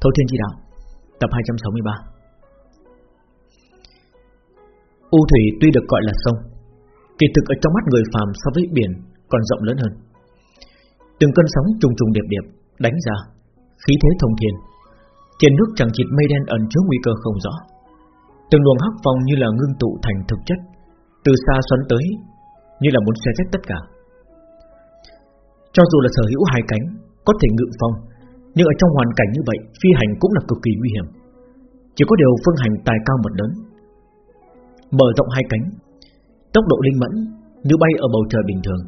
Thâu Thiên Chi Đạo, Tập 263 U Thủy tuy được gọi là sông, Kỳ thực ở trong mắt người phàm so với biển Còn rộng lớn hơn. Từng cơn sóng trùng trùng điệp điệp Đánh ra, Khí thế thông thiên, Trên nước chẳng chịt mây đen ẩn chứa nguy cơ không rõ. Từng luồng hắc phong như là ngưng tụ thành thực chất, Từ xa xoắn tới, Như là muốn xé rách tất cả. Cho dù là sở hữu hai cánh, Có thể ngự phong nhưng ở trong hoàn cảnh như vậy, Phi hành cũng là cực kỳ nguy hiểm. Chỉ có điều phương hành tài cao mật lớn. Mở rộng hai cánh, Tốc độ linh mẫn Như bay ở bầu trời bình thường,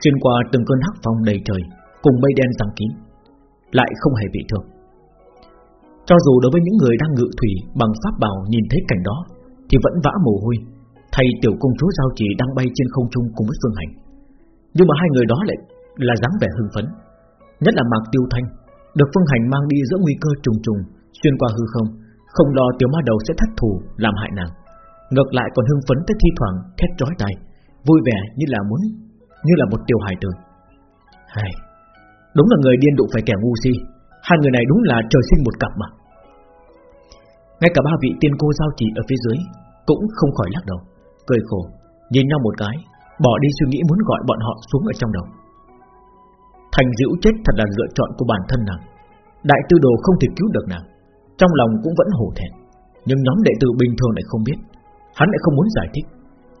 Xuyên qua từng cơn hắc phong đầy trời, Cùng mây đen giăng kín, Lại không hề bị thương. Cho dù đối với những người đang ngự thủy Bằng pháp bảo nhìn thấy cảnh đó, Thì vẫn vã mồ hôi, Thay tiểu công chúa giao chỉ đang bay trên không trung cùng với phương hành. Nhưng mà hai người đó lại là dáng vẻ hưng phấn, Nhất là Mạc Tiêu Thanh được phương hành mang đi giữa nguy cơ trùng trùng, Xuyên qua hư không Không lo tiểu ma đầu sẽ thất thủ làm hại nàng. Ngược lại còn hưng phấn tới thi thoảng, thét chói tai, Vui vẻ như là muốn, Như là một tiểu hài tử. Hay Đúng là người điên đụng phải kẻ ngu si. Hai người này đúng là trời sinh một cặp mà. Ngay cả ba vị tiên cô giao chỉ ở phía dưới Cũng không khỏi lắc đầu, Cười khổ, Nhìn nhau một cái, Bỏ đi suy nghĩ muốn gọi bọn họ xuống ở trong đầu. Thành dữ chết thật là lựa chọn của bản thân nàng. Đại tư đồ không thể cứu được nàng. Trong lòng cũng vẫn hổ thẹn. Nhưng nhóm đệ tử bình thường lại không biết. Hắn lại không muốn giải thích.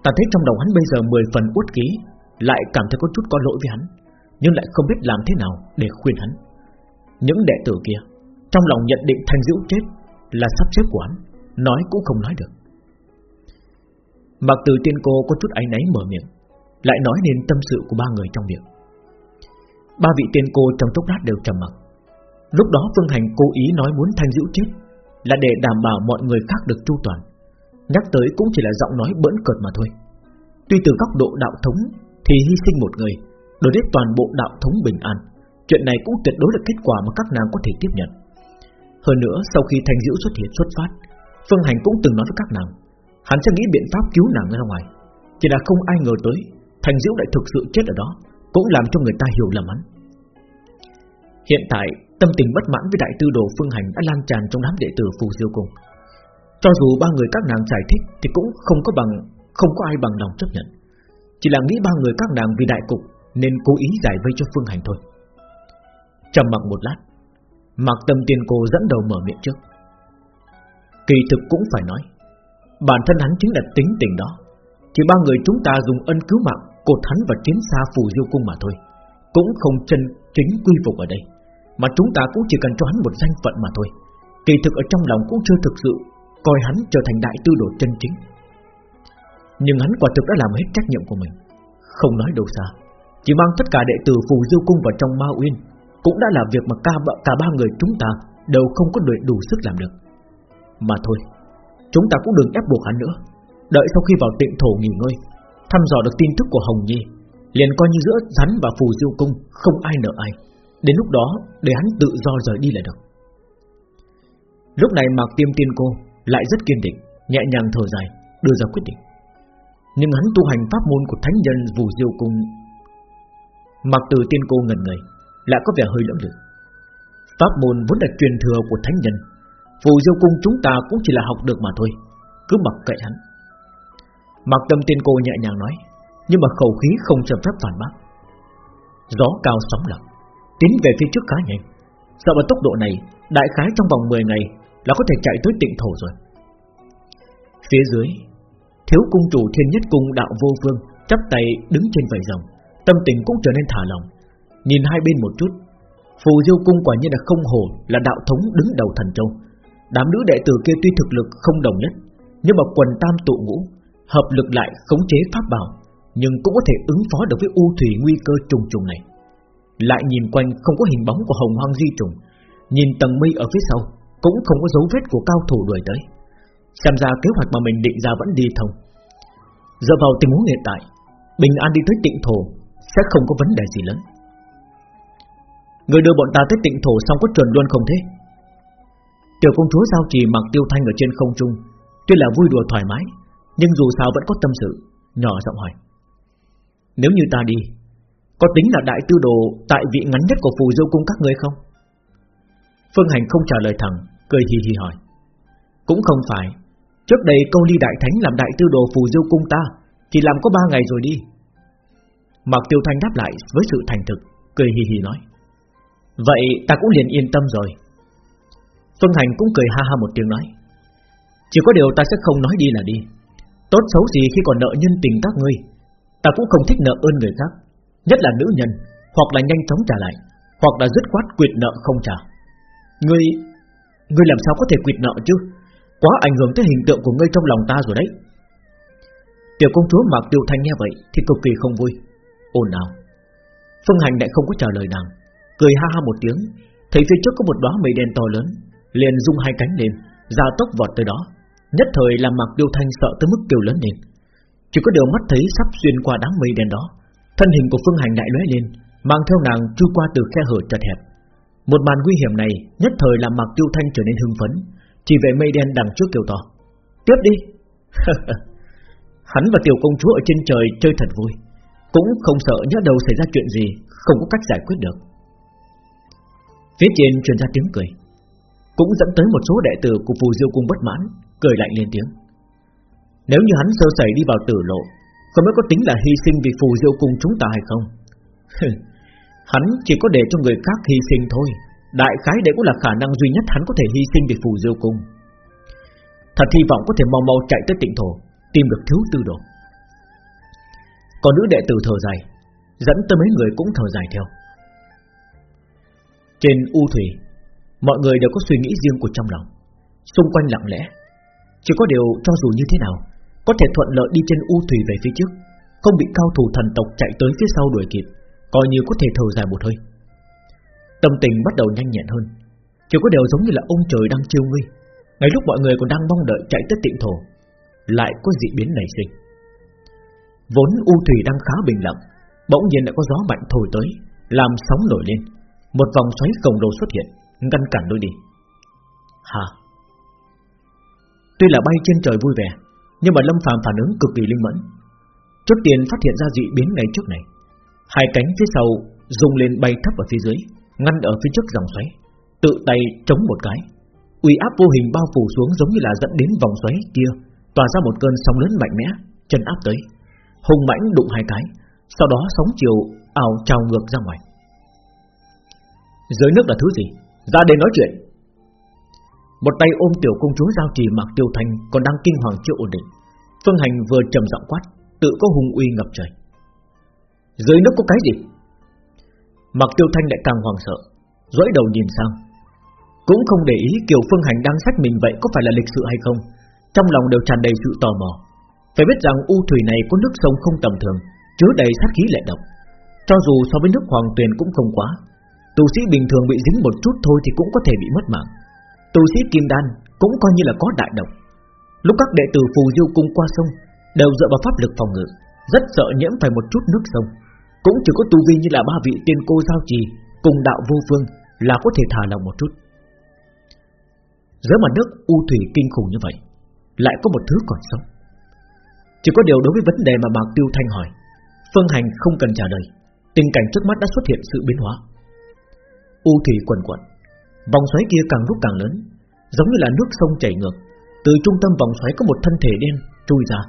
Ta thấy trong đầu hắn bây giờ 10 phần uất ký, Lại cảm thấy có chút có lỗi với hắn, Nhưng lại không biết làm thế nào để khuyên hắn. Những đệ tử kia, Trong lòng nhận định thanh dữ chết Là sắp xếp của hắn, Nói cũng không nói được. Mặc từ tiên cô có chút áy náy mở miệng, Lại nói nên tâm sự của ba người trong miệng. Ba vị tiên cô trong chốc lát đều trầm mặc. Lúc đó Phương Hành cố ý nói muốn thanh dữ chết, Là để đảm bảo mọi người khác được chu toàn. Nhắc tới cũng chỉ là giọng nói bỡn cợt mà thôi. Tuy từ góc độ đạo thống Thì hy sinh một người Đổi với toàn bộ đạo thống bình an, Chuyện này cũng tuyệt đối là kết quả mà các nàng có thể tiếp nhận. Hơn nữa, sau khi Thanh Diễu xuất hiện xuất phát, Phương Hành cũng từng nói với các nàng, Hắn sẽ nghĩ biện pháp cứu nàng ra ngoài. Chỉ là không ai ngờ tới, Thanh Diễu lại thực sự chết ở đó. Cũng làm cho người ta hiểu lầm hắn. Hiện tại, tâm tình bất mãn với đại tư đồ Phương Hành đã lan tràn trong đám đệ tử Phù Diêu Cung. Cho dù ba người các nàng giải thích Thì cũng không có bằng, Không có ai bằng lòng chấp nhận. Chỉ là nghĩ ba người các nàng vì đại cục Nên cố ý giải vây cho Phương Hành thôi. Trầm mặc một lát, Mạc Tâm Tiên Cô dẫn đầu mở miệng trước. Kỳ thực cũng phải nói, Bản thân hắn chính là tính tình đó. Chỉ ba người chúng ta dùng ân cứu mạng Cột hắn và chiến xa phù diêu cung mà thôi. Cũng không chân chính quy phục ở đây Mà chúng ta cũng chỉ cần cho hắn một danh phận mà thôi. Kỳ thực ở trong lòng cũng chưa thực sự Coi hắn trở thành đại tư đồ chân chính. Nhưng hắn quả thực đã làm hết trách nhiệm của mình. Không nói đâu xa Chỉ mang tất cả đệ tử phù diêu cung vào trong ma uyên Cũng đã là việc mà cả, cả ba người chúng ta Đều không có đủ, đủ sức làm được. Mà thôi Chúng ta cũng đừng ép buộc hắn nữa. Đợi sau khi vào tịnh thổ nghỉ ngơi Thăm dò được tin tức của Hồng Nhi Liền coi như giữa rắn và phù diêu cung Không ai nợ ai Đến lúc đó để hắn tự do rời đi là được Lúc này Mạc Tiêm Tiên Cô lại rất kiên định, nhẹ nhàng thở dài, đưa ra quyết định. Nhưng hắn tu hành pháp môn của thánh nhân Vũ Diêu Cung, mặc từ tiên cô ngần người, lại có vẻ hơi lưỡng lự. Pháp môn vốn là truyền thừa của thánh nhân, Phù Diêu Cung chúng ta cũng chỉ là học được mà thôi, cứ mặc kệ hắn. Mặc tâm tiên cô nhẹ nhàng nói, nhưng mà khẩu khí không cho phép phản bác. Gió cao sóng lặng, tiến về phía trước khá nhanh. Sợ vào tốc độ này, đại khái trong vòng 10 ngày là có thể chạy tới tịnh thổ rồi Phía dưới Thiếu cung chủ thiên nhất cung đạo vô phương chắp tay đứng trên vầy rồng Tâm tình cũng trở nên thả lòng Nhìn hai bên một chút Phù diêu cung quả nhiên là không hổ Là đạo thống đứng đầu thần châu Đám nữ đệ tử kia tuy thực lực không đồng nhất Nhưng mà quần tam tụ ngũ Hợp lực lại khống chế pháp bảo, Nhưng cũng có thể ứng phó được với u thủy nguy cơ trùng trùng này. Lại nhìn quanh không có hình bóng của hồng hoang di trùng, Nhìn tầng mây ở phía sau cũng không có dấu vết của cao thủ đuổi tới. Xem ra kế hoạch mà mình định ra vẫn đi thông. Dựa vào tình huống hiện tại, Bình an đi tới tịnh thổ Sẽ không có vấn đề gì lớn. Người đưa bọn ta tới tịnh thổ Xong có chuẩn luôn không thế? Tiểu công chúa giao trì mặc tiêu thanh ở trên không trung, Tuy là vui đùa thoải mái nhưng dù sao vẫn có tâm sự, Nhỏ giọng hỏi. Nếu như ta đi, Có tính là đại tư đồ Tại vị ngắn nhất của phù dâu cung các ngươi không? Phương Hành không trả lời thẳng, Cười hì hì hỏi. Cũng không phải. Trước đây câu ly đại thánh làm đại tư đồ phù dâu cung ta Chỉ làm có ba ngày rồi đi. Mạc Tiêu Thanh đáp lại với sự thành thực, Cười hì hì nói. Vậy ta cũng liền yên tâm rồi. Phương Hành cũng cười ha ha một tiếng nói. Chỉ có điều ta sẽ không nói đi là đi. Tốt xấu gì khi còn nợ nhân tình các ngươi? Ta cũng không thích nợ ơn người khác, Nhất là nữ nhân, Hoặc là nhanh chóng trả lại, Hoặc là dứt khoát quyệt nợ không trả. Ngươi Ngươi làm sao có thể quyệt nợ chứ? Quá ảnh hưởng tới hình tượng của ngươi trong lòng ta rồi đấy. Tiểu công chúa Mạc Tiêu Thanh nghe vậy Thì cực kỳ không vui. Ồn nào Phương Hành lại không có trả lời nàng, Cười ha ha một tiếng, Thấy phía trước có một đóa mây đen to lớn, Liền rung hai cánh lên ra tốc vọt tới đó. Nhất thời làm Mạc Tiêu Thanh sợ tới mức kêu lớn lên. Chỉ có điều mắt thấy sắp xuyên qua đám mây đen đó, Thân hình của Phương Hành đại lóe lên, Mang theo nàng trôi qua từ khe hở chật hẹp. Một màn nguy hiểm này, Nhất thời làm Mạc Tiêu Thanh trở nên hưng phấn, Chỉ về mây đen đằng trước kêu to. Tiếp đi! Hắn và tiểu công chúa ở trên trời chơi thật vui, Cũng không sợ nhớ đầu xảy ra chuyện gì, Không có cách giải quyết được. Phía trên truyền ra tiếng cười, Cũng dẫn tới một số đệ tử của phù diêu cung bất mãn. Cười lạnh lên tiếng. Nếu như hắn sơ sẩy đi vào tử lộ, Không biết có tính là hy sinh vì phù diêu cung chúng ta hay không? Hắn chỉ có để cho người khác hy sinh thôi. Đại khái đấy cũng là khả năng duy nhất hắn có thể hy sinh vì phù diêu cung. Thật hy vọng có thể mau mau chạy tới tịnh thổ, Tìm được thiếu tư đồ. Còn nữ đệ tử thở dài, Dẫn tới mấy người cũng thở dài theo. Trên u thủy, Mọi người đều có suy nghĩ riêng của trong lòng. Xung quanh lặng lẽ chỉ có điều cho dù như thế nào Có thể thuận lợi đi trên u thủy về phía trước Không bị cao thủ thần tộc chạy tới phía sau đuổi kịp Coi như có thể thở dài một hơi. Tâm tình bắt đầu nhanh nhẹn hơn. Chỉ có điều giống như là ông trời đang chiêu nguy, Ngay lúc mọi người còn đang mong đợi chạy tới tịnh thổ Lại có dị biến nảy sinh. Vốn u thủy đang khá bình lặng Bỗng nhiên lại có gió mạnh thổi tới Làm sóng nổi lên Một vòng xoáy khổng lồ xuất hiện Ngăn cản đôi đi. Hà Tuy là bay trên trời vui vẻ, Nhưng mà Lâm phàm phản ứng cực kỳ linh mẫn. Chốt tiền phát hiện ra dị biến ngay trước này. Hai cánh phía sau Dùng lên bay thấp ở phía dưới, Ngăn ở phía trước dòng xoáy, Tự tay chống một cái. Uy áp vô hình bao phủ xuống giống như là dẫn đến vòng xoáy kia, Tỏa ra một cơn sóng lớn mạnh mẽ, Chân áp tới. Hùng mãnh đụng hai cái, Sau đó sóng chiều ảo trào ngược ra ngoài. Dưới nước là thứ gì? Ra đây nói chuyện. Một tay ôm tiểu công chúa giao trì mặc tiêu thanh Còn đang kinh hoàng chưa ổn định. Phương hành vừa trầm giọng quát, Tự có hùng uy ngập trời. Dưới nước có cái gì? Mặc tiêu thanh lại càng hoảng sợ dõi đầu nhìn sang. Cũng không để ý Kiều Phương Hành đang sách mình vậy có phải là lịch sự hay không, Trong lòng đều tràn đầy sự tò mò. Phải biết rằng u thủy này có nước sông không tầm thường, Chứa đầy sát khí lệ độc. Cho dù so với nước hoàng tuyền cũng không quá. Tu sĩ bình thường bị dính một chút thôi Thì cũng có thể bị mất mạng. Tu sĩ kim đan cũng coi như là có đại độc Lúc các đệ tử phù du cung qua sông, Đều dựa vào pháp lực phòng ngự, Rất sợ nhiễm phải một chút nước sông. Cũng chỉ có tu vi như là ba vị tiên cô giao trì Cùng đạo vô phương Là có thể thả lòng một chút. Dưới mặt nước u thủy kinh khủng như vậy, Lại có một thứ còn sống. Chỉ có điều đối với vấn đề mà Mạc Tiêu Thanh hỏi, Phương Hành không cần trả lời, Tình cảnh trước mắt đã xuất hiện sự biến hóa. U thủy quần quần Vòng xoáy kia càng lúc càng lớn, Giống như là nước sông chảy ngược. Từ trung tâm vòng xoáy có một thân thể đen Chui ra.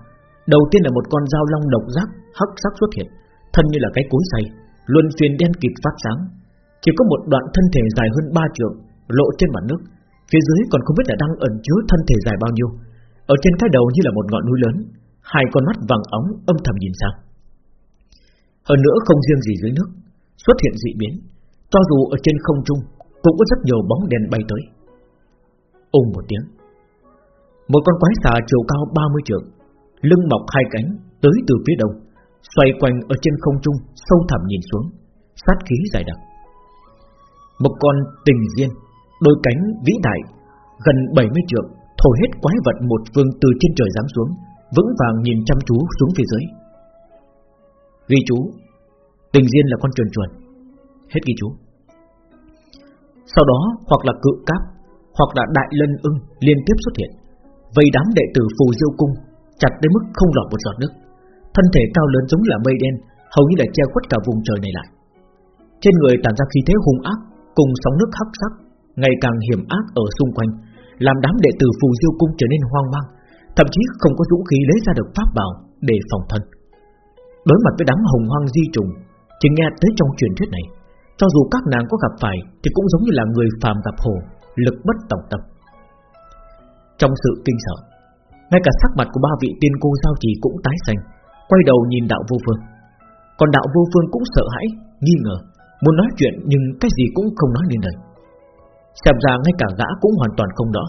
Đầu tiên là một con dao long độc giác, Hắc sắc xuất hiện, Thân như là cái cối xay, Luân phiền đen kịt phát sáng. Chỉ có một đoạn thân thể dài hơn 3 trượng, Lộ trên mặt nước. Phía dưới còn không biết là đang ẩn chứa thân thể dài bao nhiêu. Ở trên cái đầu như là một ngọn núi lớn, Hai con mắt vàng óng âm thầm nhìn sang. Hơn nữa không riêng gì dưới nước, Xuất hiện dị biến. Cho dù ở trên không trung cũng có rất nhiều bóng đèn bay tới. Ôm một tiếng. Một con quái xà chiều cao 30 trượng, Lưng mọc hai cánh Tới từ phía đông, Xoay quanh ở trên không trung, Sâu thẳm nhìn xuống, Sát khí dài đặc. Một con tình diên, Đôi cánh vĩ đại, Gần 70 trượng, Thổi hết quái vật một phương từ trên trời giáng xuống, Vững vàng nhìn chăm chú xuống phía dưới. Ghi chú, Tình diên là con chuồn chuồn. Hết ghi chú. Sau đó, hoặc là cự cáp, Hoặc là đại lân ưng liên tiếp xuất hiện, Vây đám đệ tử phù diêu cung, Chặt đến mức không lọt một giọt nước. Thân thể cao lớn giống là mây đen, Hầu như là che khuất cả vùng trời này lại. Trên người tản ra khí thế hung ác, Cùng sóng nước hắc sắc, Ngày càng hiểm ác ở xung quanh, Làm đám đệ tử phù diêu cung trở nên hoang mang, Thậm chí không có dũng khí lấy ra được pháp bảo Để phòng thân. Đối mặt với đám hồng hoang di trùng, Chỉ nghe tới trong truyền thuyết này cho dù các nàng có gặp phải Thì cũng giống như là người phàm gặp hồ, Lực bất tổng tâm. Trong sự kinh sợ, Ngay cả sắc mặt của ba vị tiên cô giao trì cũng tái xanh, Quay đầu nhìn đạo vô phương. Còn đạo vô phương cũng sợ hãi, Nghi ngờ, Muốn nói chuyện nhưng cái gì cũng không nói nên lời. Xem ra ngay cả gã cũng hoàn toàn không đó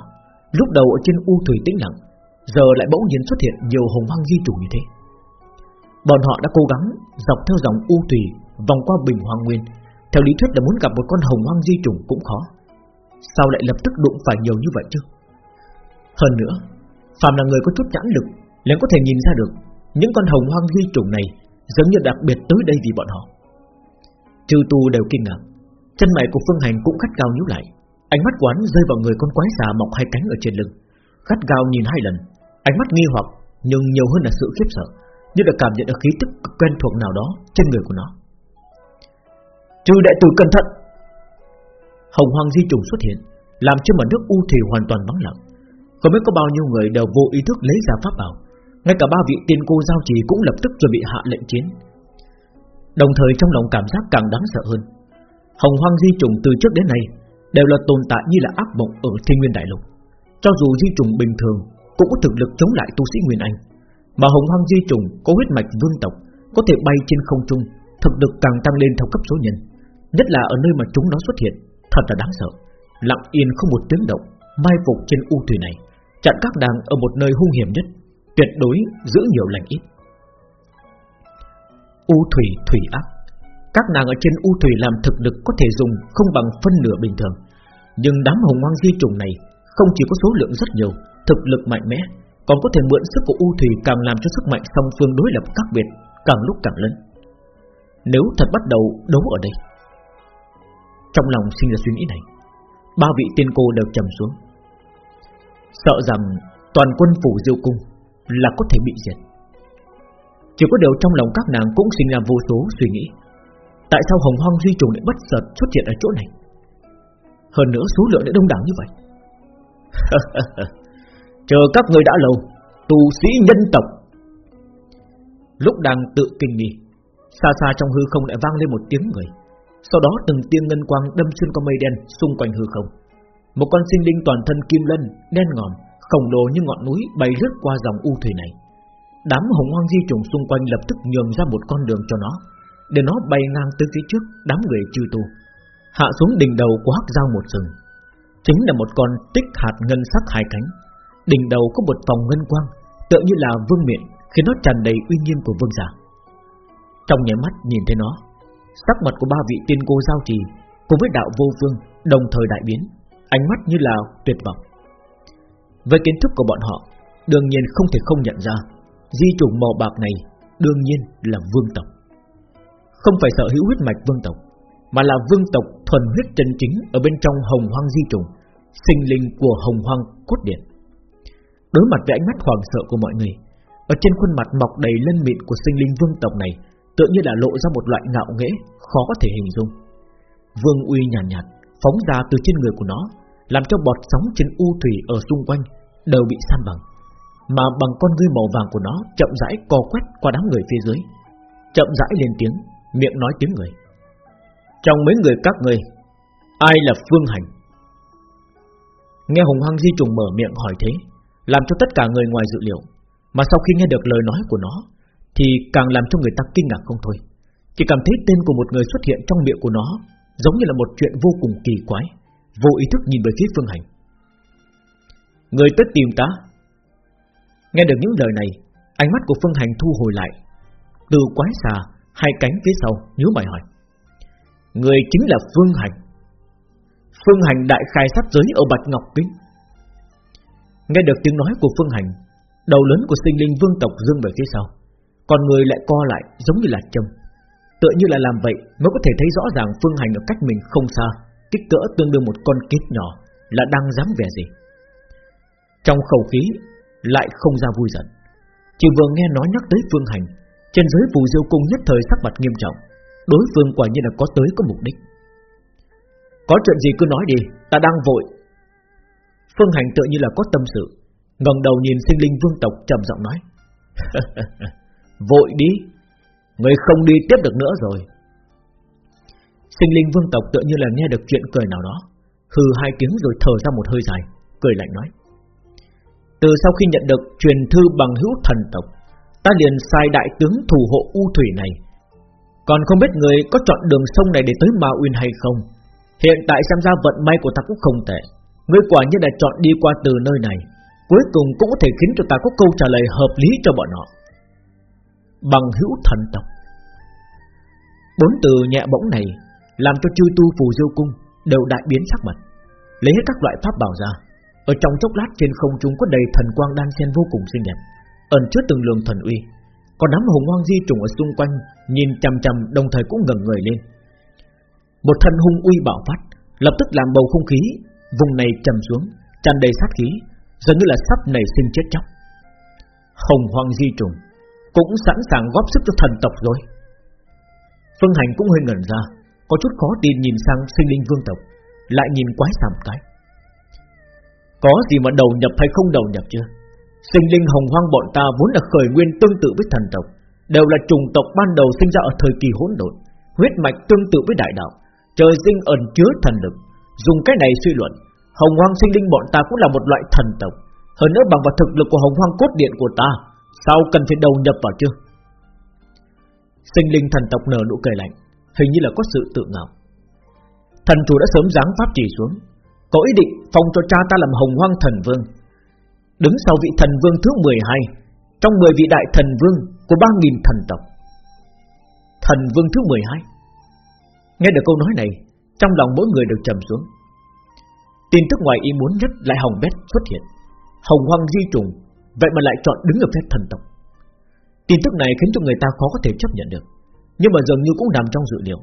Lúc đầu ở trên u thủy tĩnh lặng, Giờ lại bỗng nhiên xuất hiện nhiều hồng hoang di chủ như thế. Bọn họ đã cố gắng Dọc theo dòng u thủy Vòng qua bình hoàng nguyên theo lý thuyết là muốn gặp một con hồng hoang di trùng cũng khó. Sao lại lập tức đụng phải nhiều như vậy chứ? Hơn nữa Phạm là người có chút nhãn lực, liền có thể nhìn ra được Những con hồng hoang di trùng này Giống như đặc biệt tới đây vì bọn họ. Chư tu đều kinh ngạc. Chân mày của Phương Hành cũng khắt cao nhíu lại. Ánh mắt quán rơi vào người con quái xà mọc hai cánh ở trên lưng. Khắt gao nhìn hai lần. Ánh mắt nghi hoặc, Nhưng nhiều hơn là sự khiếp sợ, Như là cảm nhận được khí tức quen thuộc nào đó Trên người của nó. Trừ đệ tử cẩn thận. Hồng hoàng di trùng xuất hiện, Làm cho mặt nước u thì hoàn toàn vắng lặng. Không biết có bao nhiêu người đều vô ý thức lấy ra pháp bảo. Ngay cả ba vị tiên cô giao trì cũng lập tức chuẩn bị hạ lệnh chiến. Đồng thời trong lòng cảm giác càng đáng sợ hơn, Hồng hoang di trùng từ trước đến nay Đều là tồn tại như là ác mộng ở thiên nguyên đại lục. Cho dù di trùng bình thường Cũng có thực lực chống lại tu sĩ Nguyên Anh, Mà hồng hoang di trùng có huyết mạch vương tộc, Có thể bay trên không trung, Thực lực càng tăng lên theo cấp số nhân. Nhất là ở nơi mà chúng nó xuất hiện. Thật là đáng sợ. Lặng yên không một tiếng động, Mai phục trên u thủy này, Chặn các đàng ở một nơi hung hiểm nhất, Tuyệt đối giữ nhiều lành ít. U thủy thủy ác. Các nàng ở trên u thủy làm thực lực có thể dùng Không bằng phân nửa bình thường. Nhưng đám hồng hoang di trùng này Không chỉ có số lượng rất nhiều, Thực lực mạnh mẽ, Còn có thể mượn sức của u thủy Càng làm cho sức mạnh song phương đối lập khác biệt Càng lúc càng lớn. Nếu thật bắt đầu đấu ở đây trong lòng sinh ra suy nghĩ này, Ba vị tiên cô đều trầm xuống. Sợ rằng toàn quân phủ diêu cung Là có thể bị diệt. Chỉ có điều trong lòng các nàng cũng sinh ra vô số suy nghĩ. Tại sao hồng hoang duy trùng lại bất chợt xuất hiện ở chỗ này? Hơn nữa số lượng lại đông đảo như vậy. Chờ các người đã lâu tù sĩ nhân tộc. Lúc đang tự kinh nghi, Xa xa trong hư không lại vang lên một tiếng người. Sau đó từng tiên ngân quang đâm xuyên qua mây đen xung quanh hư không. Một con sinh linh toàn thân kim lân, Đen ngòm, Khổng lồ như ngọn núi bay lướt qua dòng u thủy này. Đám hồng hoang di trùng xung quanh lập tức nhường ra một con đường cho nó, Để nó bay ngang tới phía trước đám người chư tu. Hạ xuống đỉnh đầu của hắc dao một rừng Chính là một con tích hạt ngân sắc hai cánh. Đỉnh đầu có một vòng ngân quang, Tựa như là vương miện, Khiến nó tràn đầy uy nghiêm của vương giả. Trong nháy mắt nhìn thấy nó Sắc mặt của ba vị tiên cô giao trì Cùng với đạo vô phương Đồng thời đại biến, Ánh mắt như là tuyệt vọng. Với kiến thức của bọn họ, Đương nhiên không thể không nhận ra, Di trùng màu bạc này đương nhiên là vương tộc. Không phải sợ hữu huyết mạch vương tộc, Mà là vương tộc thuần huyết chân chính Ở bên trong hồng hoang di trùng Sinh linh của hồng hoang cốt điện. Đối mặt với ánh mắt hoàng sợ của mọi người, Ở trên khuôn mặt mọc đầy lân mịn của sinh linh vương tộc này Tựa như là lộ ra một loại ngạo nghễ Khó có thể hình dung Vương uy nhàn nhạt, nhạt Phóng ra từ trên người của nó Làm cho bọt sóng trên u thủy ở xung quanh Đều bị san bằng mà bằng con ngươi màu vàng của nó chậm rãi co quét qua đám người phía dưới, chậm rãi lên tiếng, miệng nói tiếng người. Trong mấy người các ngươi, ai là Phương Hành? Nghe Hùng Hoang Di trùng mở miệng hỏi thế, làm cho tất cả người ngoài dự liệu, mà sau khi nghe được lời nói của nó, thì càng làm cho người ta kinh ngạc không thôi. Chỉ cảm thấy tên của một người xuất hiện trong miệng của nó, giống như là một chuyện vô cùng kỳ quái, vô ý thức nhìn về phía Phương Hành. Người tới tìm ta, Nghe được những lời này Ánh mắt của Phương Hành thu hồi lại Từ quái xà Hai cánh phía sau nhíu mày hỏi. Người chính là Phương Hành. Phương Hành đại khai sát giới ở Bạch Ngọc Kinh. Nghe được tiếng nói của Phương Hành Đầu lớn của sinh linh vương tộc dương về phía sau. Còn người lại co lại giống như là châm Tựa như là làm vậy Mới có thể thấy rõ ràng Phương Hành ở cách mình không xa Kích cỡ tương đương một con kiến nhỏ Là đang dám vẻ gì Trong khẩu khí lại không ra vui giận. Chỉ vừa nghe nói nhắc tới Phương Hành, trên giới phù diêu cung nhất thời sắc mặt nghiêm trọng, đối phương quả nhiên là có tới có mục đích. Có chuyện gì cứ nói đi Ta đang vội Phương Hành tự như là có tâm sự ngẩng đầu nhìn sinh linh vương tộc trầm giọng nói Vội đi. Người không đi tiếp được nữa rồi. Sinh linh vương tộc tự như là nghe được chuyện cười nào đó, Hừ hai tiếng rồi thở ra một hơi dài, Cười lạnh nói. Từ sau khi nhận được truyền thư bằng hữu thần tộc, Ta liền sai đại tướng thủ hộ u thủy này. Còn không biết người có chọn đường sông này để tới Ma Uyên hay không? Hiện tại xem ra vận may của ta cũng không tệ. Ngươi quả như đã chọn đi qua từ nơi này, Cuối cùng cũng có thể khiến cho ta có câu trả lời hợp lý cho bọn họ. Bằng hữu thần tộc. Bốn từ nhẹ bỗng này Làm cho chư tu phù diêu cung Đều đại biến sắc mặt, Lấy hết các loại pháp bảo ra. Ở trong chốc lát trên không trung có đầy thần quang đan xen vô cùng xinh đẹp, Ẩn chứa từng lượng thần uy. Còn đám hồng hoang di trùng ở xung quanh Nhìn chằm chằm, đồng thời cũng ngẩng người lên. Một thân hung uy bạo phát, Lập tức làm bầu không khí Vùng này trầm xuống, tràn đầy sát khí Dường như là sắp nảy sinh chết chóc. Hồng hoang di trùng cũng sẵn sàng góp sức cho thần tộc rồi. Phương Hành cũng hơi ngẩn ra, Có chút khó tin nhìn sang sinh linh vương tộc, Lại nhìn quái sàm cái. Có gì mà đầu nhập hay không đầu nhập chưa Sinh linh hồng hoang bọn ta vốn là khởi nguyên tương tự với thần tộc, Đều là chủng tộc ban đầu sinh ra ở thời kỳ hỗn độn, Huyết mạch tương tự với đại đạo, Trời sinh ẩn chứa thần lực. Dùng cái này suy luận, Hồng hoang sinh linh bọn ta cũng là một loại thần tộc. Hơn nữa bằng vào thực lực của hồng hoang cốt điện của ta Sao cần phải đầu nhập vào chưa? Sinh linh thần tộc nở nụ cười lạnh, Hình như là có sự tự ngạo. Thần chủ đã sớm giáng pháp chỉ xuống. Có ý định phong cho cha ta làm hồng hoang thần vương. Đứng sau vị thần vương thứ 12 Trong 10 vị đại thần vương Của 3.000 thần tộc. Thần vương thứ 12 Nghe được câu nói này, Trong lòng mỗi người đều trầm xuống. Tin tức ngoài ý muốn nhất lại hồng bét xuất hiện. Hồng hoang di trùng Vậy mà lại chọn đứng ở phép thần tộc. Tin tức này khiến cho người ta khó có thể chấp nhận được. Nhưng mà dường như cũng nằm trong dự liệu.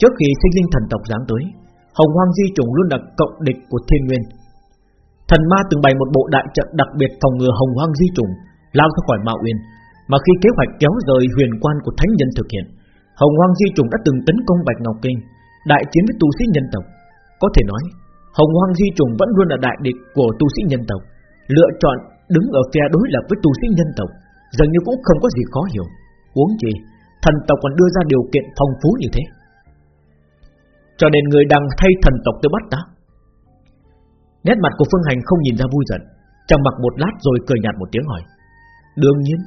Trước khi sinh linh thần tộc giáng tới, Hồng hoang di trùng luôn là cộng địch của thiên nguyên. Thần ma từng bày một bộ đại trận đặc biệt phòng ngừa hồng hoang di trùng Lao ra khỏi mạo uyên. Mà khi kế hoạch kéo rời huyền quan của thánh nhân thực hiện, Hồng hoang di trùng đã từng tấn công Bạch Ngọc Kinh, Đại chiến với tu sĩ nhân tộc. Có thể nói, Hồng hoang di trùng vẫn luôn là đại địch của tu sĩ nhân tộc, Lựa chọn đứng ở phe đối lập với tu sĩ nhân tộc, Dường như cũng không có gì khó hiểu. Uống gì Thần tộc còn đưa ra điều kiện phong phú như thế. Cho nên người đang thay thần tộc tới bắt ta. Nét mặt của Phương Hành không nhìn ra vui giận, Trầm mặc một lát rồi cười nhạt một tiếng hỏi. Đương nhiên.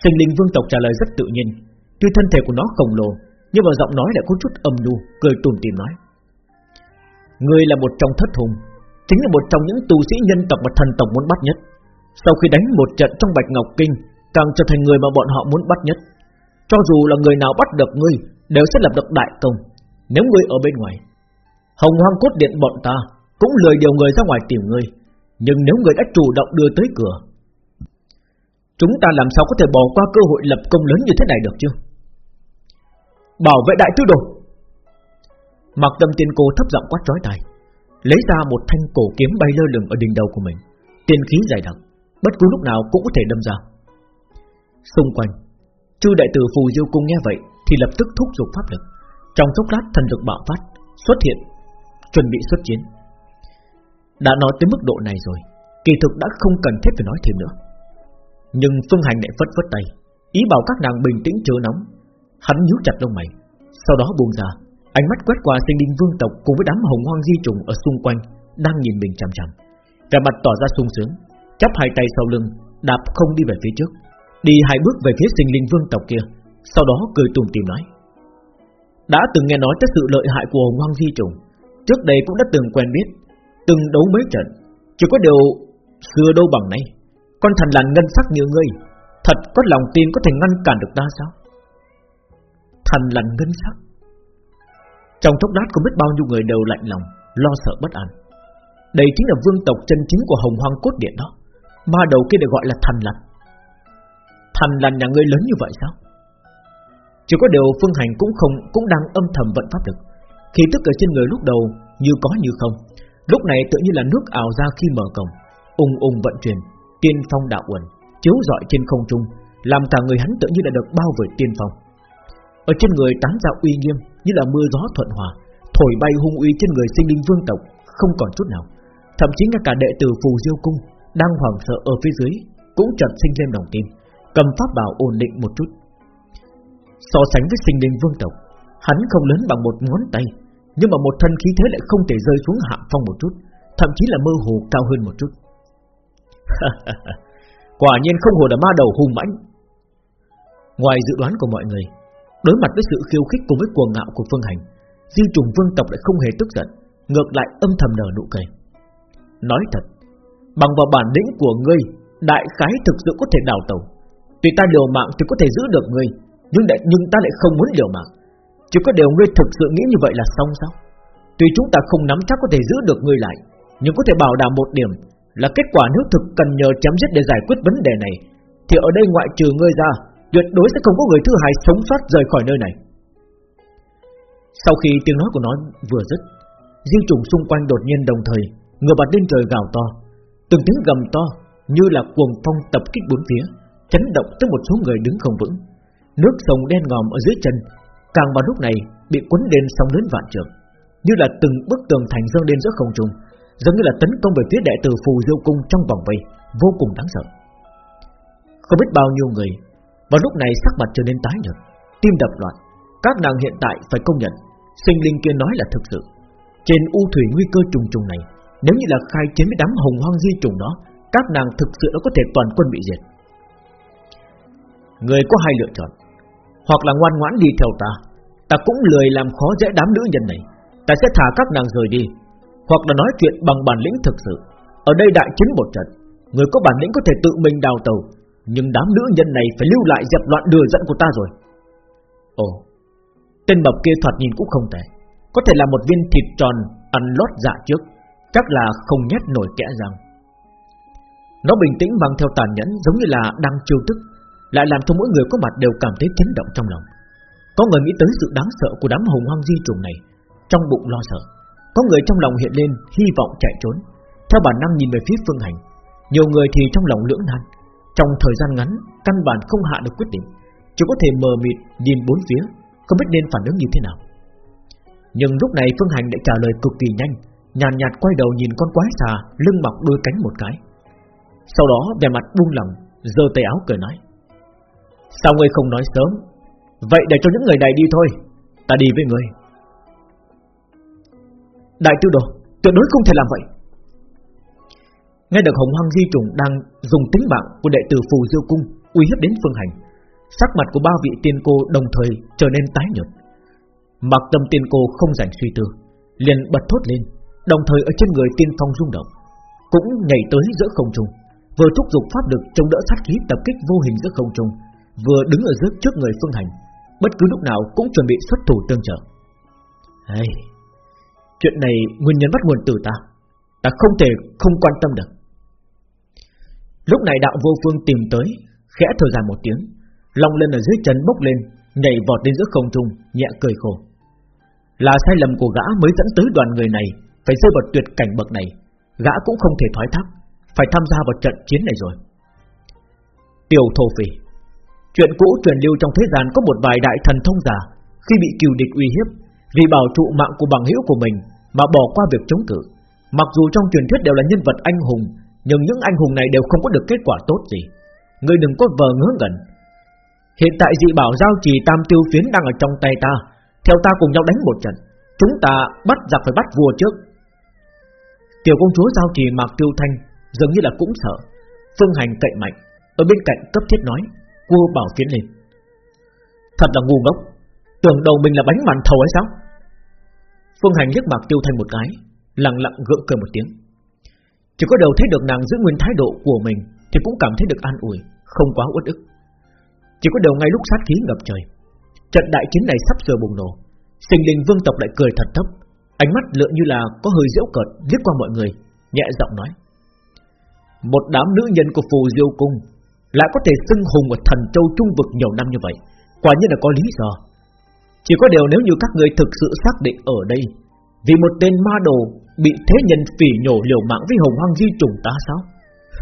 Sinh linh vương tộc trả lời rất tự nhiên. Tuy thân thể của nó khổng lồ, Nhưng mà giọng nói lại có chút âm nhu, Cười tủm tìm nói. Ngươi là một trong thất hùng Chính là một trong những tu sĩ nhân tộc và thần tộc muốn bắt nhất. Sau khi đánh một trận trong Bạch Ngọc Kinh, Càng trở thành người mà bọn họ muốn bắt nhất. Cho dù là người nào bắt được ngươi, Đều sẽ lập được đại công, Nếu ngươi ở bên ngoài. Hồng hoang cốt điện bọn ta Cũng lười điều người ra ngoài tìm ngươi, Nhưng nếu người đã chủ động đưa tới cửa, Chúng ta làm sao có thể bỏ qua cơ hội lập công lớn như thế này được chứ? Bảo vệ đại tư đồ. Mặc tâm tiên cô thấp giọng quát trói tai. Lấy ra một thanh cổ kiếm bay lơ lửng ở đỉnh đầu của mình. Tiên khí dày đặc, Bất cứ lúc nào cũng có thể đâm ra. Xung quanh, Chư đại tử phù diêu cung nghe vậy Thì lập tức thúc giục pháp lực. Trong chốc lát, thần lực bạo phát, Xuất hiện, Chuẩn bị xuất chiến. Đã nói tới mức độ này rồi, Kỳ thực đã không cần thiết phải nói thêm nữa. Nhưng Phương Hành lại phất phất tay, Ý bảo các nàng bình tĩnh chớ nóng. Hắn nhíu chặt lông mày, Sau đó buông ra. Ánh mắt quét qua sinh linh vương tộc cùng với đám hồng hoang di trùng ở xung quanh đang nhìn mình chằm chằm, Cả mặt tỏ ra sung sướng, chắp hai tay sau lưng, đạp không đi về phía trước, đi hai bước về phía sinh linh vương tộc kia, sau đó cười tủm tỉm nói: đã từng nghe nói tới sự lợi hại của hồng hoang di trùng, trước đây cũng đã từng quen biết, từng đấu mấy trận, chỉ có điều xưa đâu bằng nay, con thần lằn ngân sắc như ngươi, thật có lòng tin có thể ngăn cản được ta sao? Thần lằn ngân sắc? Trong chốc lát có biết bao nhiêu người đều lạnh lòng, Lo sợ bất an. Đây chính là vương tộc chân chính của hồng hoang cốt điện đó. Ma đầu kia được gọi là thần lằn. Thần lằn nhà ngươi lớn như vậy sao? Chỉ có điều phương hành cũng không, Cũng đang âm thầm vận pháp lực Khi tức ở trên người lúc đầu như có như không. Lúc này tự như là nước ảo ra khi mở cổng, Ung ung vận chuyển, Tiên phong đạo quần Chiếu rọi trên không trung, Làm cả người hắn tự như là được bao vây tiên phong. Ở trên người tán ra uy nghiêm như là mưa gió thuận hòa, thổi bay hung uy trên người sinh linh vương tộc không còn chút nào. Thậm chí ngay cả đệ tử phù diêu cung đang hoảng sợ ở phía dưới cũng chợt sinh lên đồng tim, cầm pháp bảo ổn định một chút. So sánh với sinh linh vương tộc, hắn không lớn bằng một ngón tay, nhưng mà một thân khí thế lại không thể rơi xuống hạ phong một chút, thậm chí là mơ hồ cao hơn một chút. Quả nhiên không hồ là ma đầu hung mãnh. Ngoài dự đoán của mọi người, đối mặt với sự khiêu khích cùng với cuồng ngạo của Phương Hành, Di trùng vương tộc lại không hề tức giận, ngược lại âm thầm nở nụ cười. Nói thật, bằng vào bản lĩnh của ngươi, đại khái thực sự có thể đào tàu tùy ta điều mạng thì có thể giữ được ngươi, nhưng đại, nhưng ta lại không muốn điều mạng. Chỉ có điều ngươi thực sự nghĩ như vậy là xong sao? Tuy chúng ta không nắm chắc có thể giữ được ngươi lại, nhưng có thể bảo đảm một điểm là kết quả nếu thực cần nhờ chấm dứt để giải quyết vấn đề này, thì ở đây ngoại trừ ngươi ra, tuyệt đối sẽ không có người thứ hai sống sót rời khỏi nơi này. Sau khi tiếng nói của nó vừa dứt, di trùng xung quanh đột nhiên đồng thời ngửa mặt lên trời gào to, từng tiếng gầm to như là cuồng phong tập kích bốn phía, chấn động tới một số người đứng không vững. Nước sông đen ngòm ở dưới chân, càng vào lúc này bị cuốn lên sóng lớn vạn trượng, như là từng bức tường thành dâng lên giữa không trung, giống như là tấn công về phía đệ tử phù diêu cung trong vòng vây, vô cùng đáng sợ. Không biết bao nhiêu người vào lúc này sắc mặt trở nên tái nhợt, tim đập loạn. Các nàng hiện tại phải công nhận, sinh linh kia nói là thực sự. Trên u thủy nguy cơ trùng trùng này, nếu như là khai chiến với đám hồng hoang di trùng đó, các nàng thực sự đã có thể toàn quân bị diệt. Người có hai lựa chọn, hoặc là ngoan ngoãn đi theo ta, ta cũng lười làm khó dễ đám nữ nhân này, ta sẽ thả các nàng rời đi, hoặc là nói chuyện bằng bản lĩnh thực sự. Ở đây đại chiến một trận, người có bản lĩnh có thể tự mình đào tàu, nhưng đám nữ nhân này phải lưu lại dẹp loạn đưa dẫn của ta rồi. Ồ, tên mập kia thoạt nhìn cũng không tệ, có thể là một viên thịt tròn ăn lót dạ trước, chắc là không nhét nổi kẽ răng. Nó bình tĩnh mang theo tàn nhẫn giống như là đang chiêu tức, lại làm cho mỗi người có mặt đều cảm thấy chấn động trong lòng. Có người nghĩ tới sự đáng sợ của đám hồng hoang di trùng này, trong bụng lo sợ. Có người trong lòng hiện lên hy vọng chạy trốn, theo bản năng nhìn về phía Phương Hành. Nhiều người thì trong lòng lưỡng nan, trong thời gian ngắn căn bản không hạ được quyết định, chỉ có thể mờ mịt nhìn bốn phía, không biết nên phản ứng như thế nào. Nhưng lúc này Phương Hành đã trả lời cực kỳ nhanh, nhàn nhạt, nhạt quay đầu nhìn con quái xà lưng mọc đôi cánh một cái. Sau đó vẻ mặt buông lỏng, giơ tay áo cười nói: Sao ngươi không nói sớm Vậy để cho những người này đi thôi Ta đi với ngươi Đại tư đồ Tuyệt đối không thể làm vậy Nghe được Hồng Hoang Di Trùng đang dùng tính mạng của đệ tử Phù Diêu Cung uy hiếp đến Phương Hành, sắc mặt của ba vị tiên cô đồng thời trở nên tái nhợt. Mặc tâm tiên cô không rảnh suy tư, liền bật thốt lên, đồng thời ở trên người tiên phong rung động, cũng nhảy tới giữa không trung, vừa thúc giục pháp lực chống đỡ sát khí tập kích vô hình giữa không trung, vừa đứng ở dưới trước người Phương Hành, bất cứ lúc nào cũng chuẩn bị xuất thủ tương trợ. Hey, chuyện này nguyên nhân bắt nguồn từ ta, ta không thể không quan tâm được. Lúc này đạo vô phương tìm tới, khẽ thở dài một tiếng, long lên ở dưới chân bốc lên, nhảy vọt lên giữa không trung, nhẹ cười khổ. Là sai lầm của gã mới dẫn tới đoàn người này phải rơi vào tuyệt cảnh bậc này, gã cũng không thể thoái thác, phải tham gia vào trận chiến này rồi. Tiểu thổ phỉ Chuyện cũ truyền lưu trong thế gian có một vài đại thần thông giả khi bị kiều địch uy hiếp, vì bảo trụ mạng của bằng hữu của mình mà bỏ qua việc chống cự. Mặc dù trong truyền thuyết đều là nhân vật anh hùng, nhưng những anh hùng này đều không có được kết quả tốt gì. Ngươi đừng có vờ ngớ ngẩn. Hiện tại dị bảo giao trì tam tiêu phiến đang ở trong tay ta, theo ta cùng nhau đánh một trận. Chúng ta bắt giặc phải bắt vua trước. Tiểu công chúa giao trì mặc tiêu thanh dường như là cũng sợ. Phương hành cậy mạnh ở bên cạnh cấp thiết nói Cua bảo phiến lên Thật là ngu ngốc Tưởng đầu mình là bánh màn thầu hay sao Phương Hành liếc mặt tiêu thanh một cái Lặng lặng gượng cười một tiếng chỉ có đầu thấy được nàng giữ nguyên thái độ của mình Thì cũng cảm thấy được an ủi Không quá uất ức. Chỉ có đầu ngay lúc sát khí ngập trời. Trận đại chiến này sắp sửa bùng nổ. Sinh linh vương tộc lại cười thật thấp. Ánh mắt lựa như là có hơi diễu cợt liếc qua mọi người Nhẹ giọng nói. Một đám nữ nhân của phù diêu cung lại có thể xưng hùng ở thần châu trung vực nhiều năm như vậy, quả nhiên là có lý do. Chỉ có điều nếu như các người thực sự xác định ở đây, vì một tên ma đồ bị thế nhân phỉ nhổ liều mạng với hồng hoang di trùng ta sao?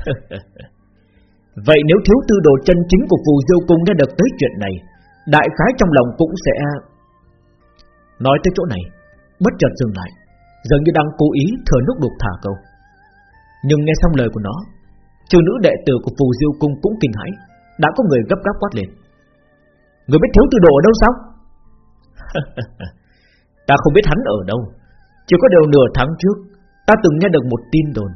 vậy nếu thiếu tư đồ chân chính của phù diêu cung đã được tới chuyện này, đại khái trong lòng cũng sẽ nói tới chỗ này. Bất chợt dừng lại Dường như đang cố ý thừa nước đục thả câu Nhưng nghe xong lời của nó Trừ nữ đệ tử của phù diêu cung cũng kinh hãi Đã có người gấp gáp quát lên Người biết thiếu tư đồ ở đâu sao Ta không biết hắn ở đâu chỉ có điều nửa tháng trước, Ta từng nghe được một tin đồn.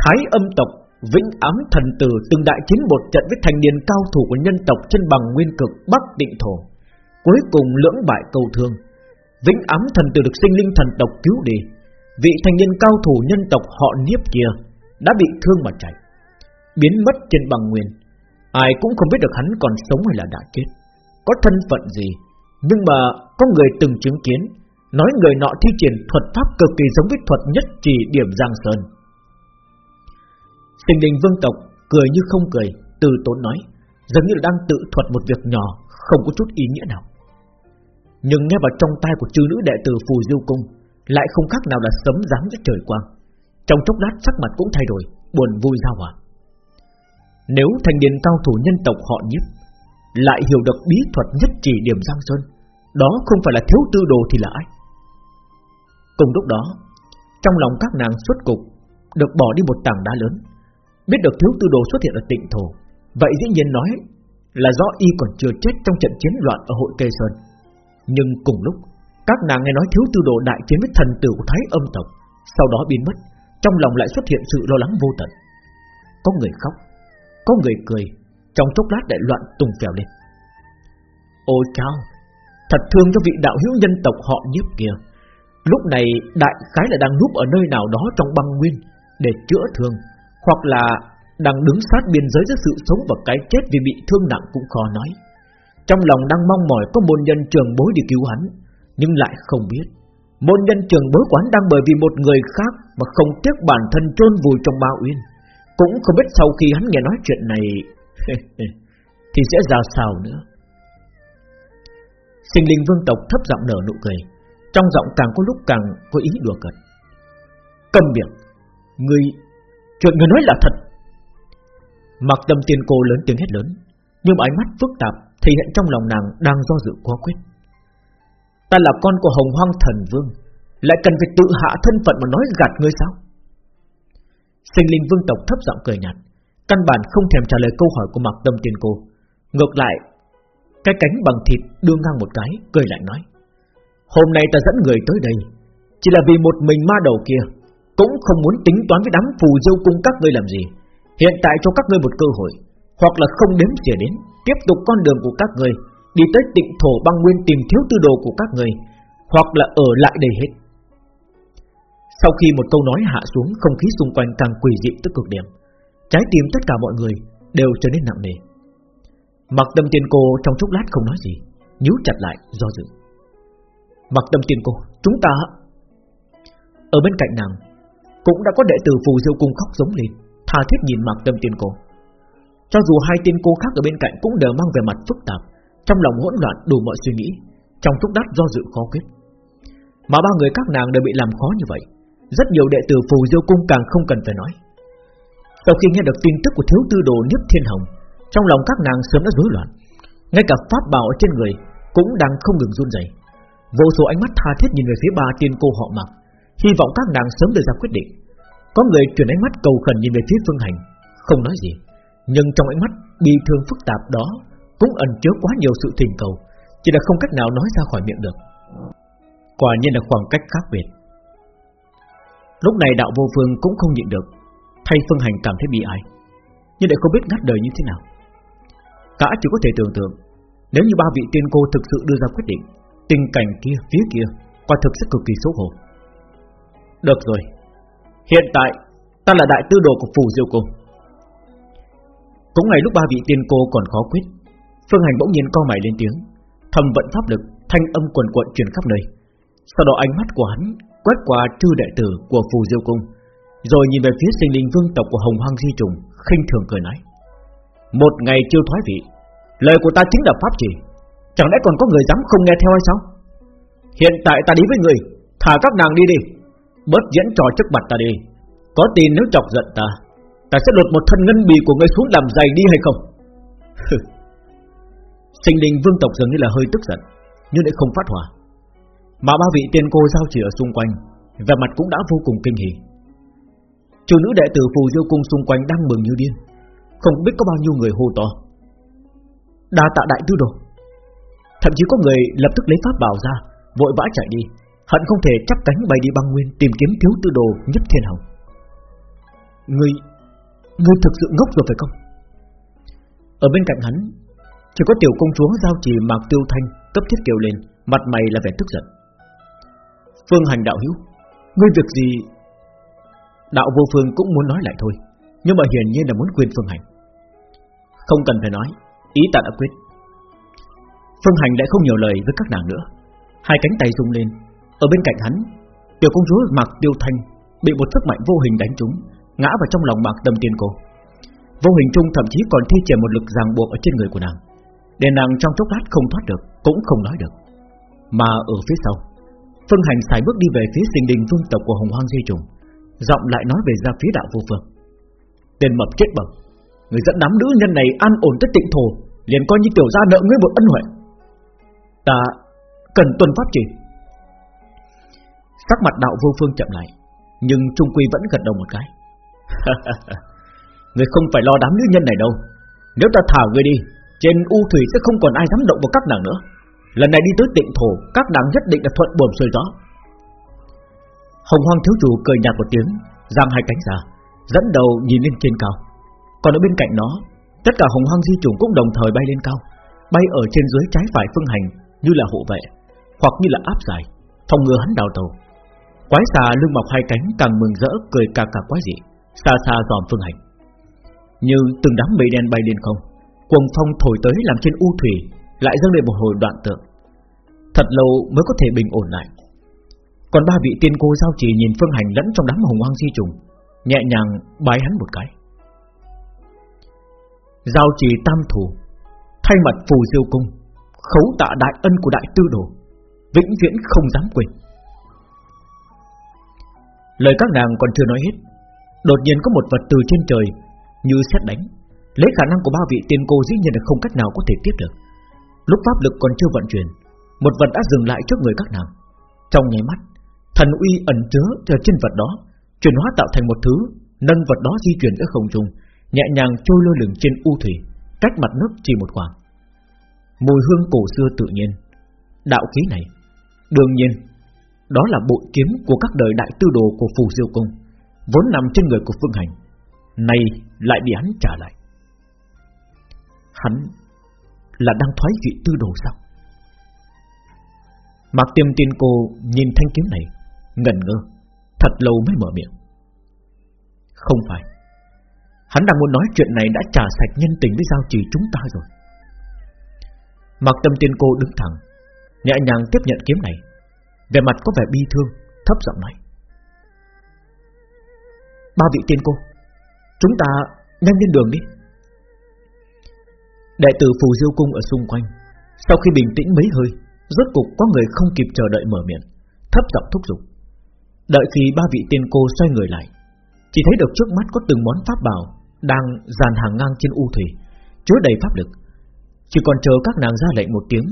Thái âm tộc Vĩnh ám thần tử từng đại chiến một trận với thành niên cao thủ của nhân tộc trên bằng nguyên cực Bắc Định Thổ. Cuối cùng lưỡng bại cầu thương. Vĩnh ám thần tử được sinh linh thần tộc cứu đi. Vị thành niên cao thủ nhân tộc họ Niếp kia Đã bị thương mà chạy, Biến mất trên bằng nguyên. Ai cũng không biết được hắn còn sống hay là đã chết. Có thân phận gì, Nhưng mà có người từng chứng kiến Nói người nọ thi triển thuật pháp cực kỳ giống với thuật nhất chỉ điểm Giang Sơn. Tình đình vương tộc cười như không cười, Từ tốn nói Giống như là đang tự thuật một việc nhỏ, Không có chút ý nghĩa nào. Nhưng nghe vào trong tai của chư nữ đệ tử Phù Diêu Cung, Lại không khác nào là sấm giáng với trời quang. Trong chốc lát, sắc mặt cũng thay đổi, Buồn vui giao hòa. Nếu thành niên cao thủ nhân tộc họ nhiếp Lại hiểu được bí thuật nhất chỉ điểm Giang Sơn, Đó không phải là thiếu tư đồ thì là ai? Cùng lúc đó, Trong lòng các nàng xuất cục, Được bỏ đi một tảng đá lớn, Biết được thiếu tư đồ xuất hiện ở tịnh thổ. Vậy dĩ nhiên nói Là do y còn chưa chết trong trận chiến loạn ở hội Kê Sơn. Nhưng cùng lúc, Các nàng nghe nói thiếu tư đồ đại chiến với thần tử của Thái âm tộc, Sau đó biến mất, Trong lòng lại xuất hiện sự lo lắng vô tận. Có người khóc, Có người cười, Trong chốc lát đại loạn tung phèo lên. Ôi chao, Thật thương cho vị đạo hữu nhân tộc họ nhiếp kia. Lúc này, đại khái là đang núp ở nơi nào đó trong băng nguyên, Để chữa thương, Hoặc là đang đứng sát biên giới giữa sự sống và cái chết vì bị thương nặng cũng khó nói. Trong lòng đang mong mỏi có môn nhân trường bối đi cứu hắn, Nhưng lại không biết. Môn nhân trường bối quán đang bởi vì một người khác Mà không tiếc bản thân chôn vùi trong bao uyên. Cũng không biết sau khi hắn nghe nói chuyện này, Thì sẽ ra sao nữa. Sinh linh vương tộc thấp giọng nở nụ cười. Trong giọng càng có lúc càng có ý đùa cợt. Cầm miệng, Người, Chuyện người nói là thật. Mặc tâm tiên cô lớn tiếng hét lớn, Nhưng ánh mắt phức tạp Thể hiện trong lòng nàng đang do dự quá quyết. Ta là con của hồng hoang thần vương, Lại cần phải tự hạ thân phận mà nói gạt ngươi sao? Sinh linh vương tộc thấp giọng cười nhạt, Căn bản không thèm trả lời câu hỏi của mặc tâm tiên cô. Ngược lại, Cái cánh bằng thịt đưa ngang một cái, Cười lại nói Hôm nay ta dẫn người tới đây. Chỉ là vì một mình ma đầu kia, Cũng không muốn tính toán với đám phù dâu cung các ngươi làm gì. Hiện tại cho các ngươi một cơ hội, Hoặc là không đếm xỉa đến, Tiếp tục con đường của các ngươi, Đi tới tịnh thổ băng nguyên tìm thiếu tư đồ của các ngươi, Hoặc là ở lại đây hết. Sau khi một câu nói hạ xuống, Không khí xung quanh càng quỷ dị tức cực điểm. Trái tim tất cả mọi người Đều trở nên nặng nề. Mặc tâm tiên cô trong chốc lát không nói gì, nhíu chặt lại, do dự. Mặc tâm tiên cô Chúng ta Ở bên cạnh nàng Cũng đã có đệ tử phù diêu cung khóc giống lên tha thiết nhìn mặc Tâm Tiên Cô. Cho dù hai tiên cô khác ở bên cạnh cũng đều mang về mặt phức tạp, trong lòng hỗn loạn đủ mọi suy nghĩ, trong chốc đắt do dự khó quyết. Mà ba người các nàng đều bị làm khó như vậy, rất nhiều đệ tử phù diêu cung càng không cần phải nói. Sau khi nghe được tin tức của thiếu tư đồ Nhất Thiên Hồng, trong lòng các nàng sớm đã rối loạn, ngay cả pháp bảo ở trên người cũng đang không ngừng run rẩy. Vô số ánh mắt tha thiết nhìn về phía ba tiên cô họ mặc hy vọng các nàng sớm đưa ra quyết định. Có người chuyển ánh mắt cầu khẩn nhìn về phía Phương Hành, Không nói gì, Nhưng trong ánh mắt bi thương phức tạp đó Cũng ẩn chứa quá nhiều sự tình cầu, Chỉ là không cách nào nói ra khỏi miệng được. Quả nhiên là khoảng cách khác biệt. Lúc này đạo vô phương cũng không nhịn được, Thay Phương Hành cảm thấy bị ai, Nhưng lại không biết ngắt đời như thế nào. Cả chỉ có thể tưởng tượng, Nếu như ba vị tiên cô thực sự đưa ra quyết định Tình cảnh kia, phía kia, Quả thực sẽ cực kỳ xấu hổ. Được rồi, Hiện tại ta là đại tư đồ của phù diêu cung Cũng ngày lúc ba vị tiên cô còn khó quyết, Phương Hành bỗng nhiên co mày lên tiếng, Thầm vận pháp lực, Thanh âm quần quận truyền khắp nơi. Sau đó ánh mắt của hắn Quét qua trư đệ tử của phù diêu cung Rồi nhìn về phía sinh linh vương tộc của Hồng Hoang Di Trùng, khinh thường cười nói, Một ngày chưa thoái vị, Lời của ta chính là pháp chỉ Chẳng lẽ còn có người dám không nghe theo hay sao? Hiện tại ta đi với người, Thả các nàng đi đi. Bớt diễn trò trước mặt ta đi. Có tin nếu chọc giận ta Ta sẽ lột một thân ngân bì của ngươi xuống làm dày đi hay không? Sinh đình vương tộc dường như là hơi tức giận, Nhưng lại không phát hỏa. Mà ba vị tiên cô giao chỉ ở xung quanh Về mặt cũng đã vô cùng kinh hỉ. Chủ nữ đệ tử phù diêu cung xung quanh đang mừng như điên, Không biết có bao nhiêu người hô to. Đa tạ đại tư đồ. Thậm chí có người lập tức lấy pháp bảo ra, Vội vã chạy đi. Hận không thể chắp cánh bay đi băng nguyên Tìm kiếm thiếu tư đồ nhất thiên hồng Ngươi Ngươi thực sự ngốc rồi phải không? Ở bên cạnh hắn, Chỉ có tiểu công chúa giao trì mạc tiêu thanh Cấp thiết kêu lên, Mặt mày là vẻ tức giận. Phương hành đạo hữu, Ngươi việc gì? Đạo vô phương cũng muốn nói lại thôi, Nhưng mà hiển nhiên là muốn quyền phương hành. Không cần phải nói, Ý ta đã quyết. Phương hành lại không nhiều lời với các nàng nữa. Hai cánh tay rung lên. Ở bên cạnh hắn, Tiểu công chúa mặc tiêu thanh Bị một sức mạnh vô hình đánh trúng, Ngã vào trong lòng mạc tâm tiên cô. Vô hình trung thậm chí còn thi triển một lực ràng buộc ở trên người của nàng, Để nàng trong chốc lát không thoát được, Cũng không nói được. Mà ở phía sau, Phương hành xài bước đi về phía sinh đình vương tộc của Hồng Hoang Di Trùng, Giọng lại nói về ra phía đạo vô phương. Tên mập chết bẩm, Người dẫn đám nữ nhân này an ổn tất tịnh thổ, liền coi như tiểu gia nợ ngươi một ân huệ. Ta cần tuân pháp chỉ. Sắc mặt đạo vô phương chậm lại, Nhưng Trung Quy vẫn gật đầu một cái. Người không phải lo đám nữ nhân này đâu. Nếu ta thả người đi, Trên u thủy sẽ không còn ai dám động vào các nàng nữa. Lần này đi tới tịnh thổ, Các nàng nhất định là thuận buồm xuôi gió. Hồng hoang thiếu chủ cười nhạt một tiếng, Giang hai cánh ra, Dẫn đầu nhìn lên trên cao. Còn ở bên cạnh nó, Tất cả hồng hoang di trùng cũng đồng thời bay lên cao, Bay ở trên dưới trái phải phương hành như là hộ vệ, Hoặc như là áp giải, Phòng ngừa hắn đào tàu Quái xà lưng mọc hai cánh càng mừng rỡ, Cười cà cà quái dị, Xa xa dòm phương hành. Như từng đám mây đen bay lên không, Cuồng phong thổi tới làm trên u thủy, Lại dâng lên một hồi đoạn tượng. Thật lâu mới có thể bình ổn lại. Còn ba vị tiên cô giao trì nhìn phương hành lẫn trong đám hồng hoang di trùng, Nhẹ nhàng bái hắn một cái. Giao trì tam thủ, Thay mặt phù diêu cung Khấu tạ đại ân của đại tư đồ, Vĩnh viễn không dám quên. Lời các nàng còn chưa nói hết, Đột nhiên có một vật từ trên trời Như xét đánh, Lấy khả năng của ba vị tiên cô dĩ nhiên là không cách nào có thể tiếp được. Lúc pháp lực còn chưa vận chuyển, Một vật đã dừng lại trước người các nàng. Trong nháy mắt, Thần uy ẩn chứa trên vật đó, Chuyển hóa tạo thành một thứ, Nâng vật đó di chuyển ở không trung, Nhẹ nhàng trôi lơ lửng trên u thủy, Cách mặt nước chỉ một khoảng. Mùi hương cổ xưa tự nhiên. Đạo khí này, Đương nhiên, Đó là bội kiếm của các đời đại tư đồ của Phù Diêu Cung, Vốn nằm trên người của Phương Hành, nay lại bị hắn trả lại. Hắn Là đang thoái vị tư đồ sao? Mạc tiêm tiên cô nhìn thanh kiếm này Ngần ngơ, Thật lâu mới mở miệng. Không phải, Hắn đang muốn nói chuyện này đã trả sạch nhân tình với giao trì chúng ta rồi. Mặc tâm tiên cô đứng thẳng, Nhẹ nhàng tiếp nhận kiếm này. Về mặt có vẻ bi thương, Thấp giọng nói. Ba vị tiên cô, Chúng ta nhanh lên đường đi. Đại tử Phù Diêu Cung ở xung quanh, Sau khi bình tĩnh mấy hơi, Rốt cục có người không kịp chờ đợi mở miệng, Thấp giọng thúc giục. Đợi khi ba vị tiên cô xoay người lại, Chỉ thấy được trước mắt có từng món pháp bảo Đang dàn hàng ngang trên u thủy, Chứa đầy pháp lực. Chỉ còn chờ các nàng ra lệnh một tiếng,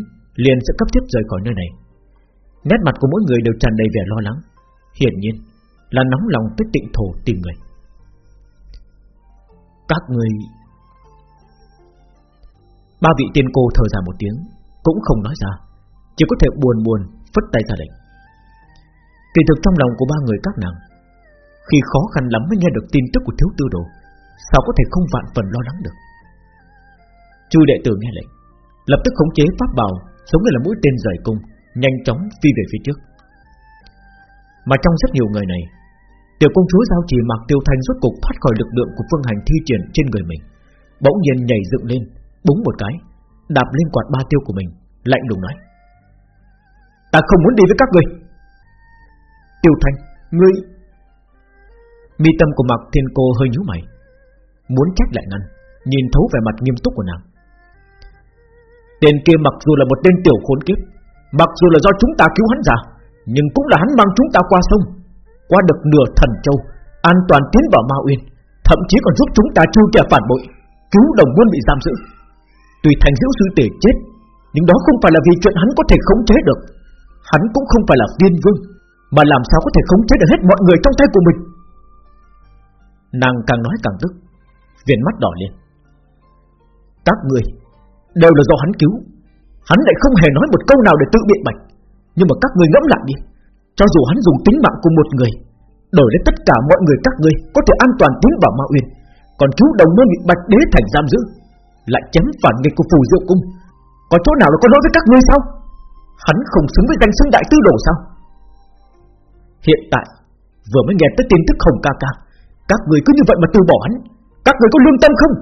Liền sẽ cấp tiếp rời khỏi nơi này. Nét mặt của mỗi người đều tràn đầy vẻ lo lắng. Hiển nhiên, là nóng lòng tới tịnh thổ tìm người. Các người Ba vị tiên cô thở dài một tiếng, Cũng không nói ra, Chỉ có thể buồn buồn phất tay ra lệnh. Kỳ thực trong lòng của ba người các nàng, Khi khó khăn lắm mới nghe được tin tức của thiếu tư đồ, Sao có thể không vạn phần lo lắng được? Chư đệ tử nghe lệnh, Lập tức khống chế pháp bảo, Giống như là mũi tên rời cung, Nhanh chóng phi về phía trước. Mà trong rất nhiều người này, Tiểu công chúa giao trì mặc tiêu thanh rốt cục thoát khỏi lực lượng của phương hành thi triển trên người mình, Bỗng nhiên nhảy dựng lên, Búng một cái, Đạp lên quạt ba tiêu của mình, Lạnh lùng nói, Ta không muốn đi với các ngươi. Tiêu thanh, Ngươi? Mi tâm của mặc thiên cô hơi nhíu mày, Muốn trách lại ngăn, Nhìn thấu vẻ mặt nghiêm túc của nàng. Tên kia mặc dù là một tên tiểu khốn kiếp, Mặc dù là do chúng ta cứu hắn ra, Nhưng cũng là hắn mang chúng ta qua sông, Qua được nửa thần châu, An toàn tiến vào Ma Uyên, Thậm chí còn giúp chúng ta trêu kẻ phản bội, Cứu đồng quân bị giam giữ. Tùy thành diễu sư tỷ chết, Nhưng đó không phải là vì chuyện hắn có thể khống chế được. Hắn cũng không phải là viên vương, Mà làm sao có thể khống chế được hết mọi người trong tay của mình? Nàng càng nói càng tức, Viền mắt đỏ lên. Các người Đều là do hắn cứu. Hắn lại không hề nói một câu nào để tự biện bạch. Nhưng mà các người ngẫm lại đi. Cho dù hắn dùng tính mạng của một người, Đổi lấy tất cả mọi người các ngươi, Có thể an toàn tiến vào Ma Uyên. Còn cứu đồng môn bị bạch đế thành giam giữ, Lại chém phản nghịch của phù diệu cung. Có chỗ nào là có lỗi với các ngươi sao? Hắn không xứng với danh xưng đại tư đồ sao? Hiện tại, Vừa mới nghe tới tin tức Hồng ca ca, Các người cứ như vậy mà từ bỏ hắn, Các người có lương tâm không?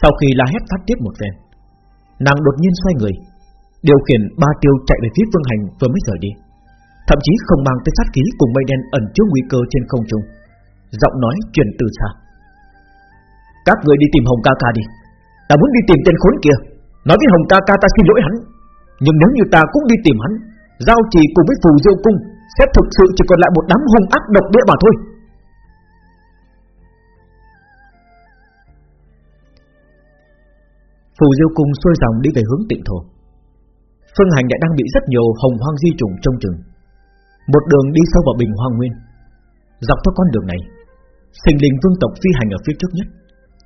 Sau khi la hét phát tiết một phen, Nàng đột nhiên xoay người, Điều khiển ba tiêu chạy về phía phương hành vừa mới rời đi. Thậm chí không mang tới sát khí cùng mây đen ẩn chứa nguy cơ trên không trung. Giọng nói truyền từ xa. Các người đi tìm Hồng ca ca đi. Ta muốn đi tìm tên khốn kia. Nói với Hồng ca ca ta xin lỗi hắn. Nhưng nếu như ta cũng đi tìm hắn, Giao trì cùng với phù diêu cung, Sẽ thực sự chỉ còn lại một đám hung ác độc địa mà thôi. Phù diêu cung xuôi dòng đi về hướng tịnh thổ. Phương hành đã đang bị rất nhiều hồng hoang di trùng trong chừng. Một đường đi sâu vào bình hoang nguyên. Dọc theo con đường này, Sinh linh vương tộc phi hành ở phía trước nhất,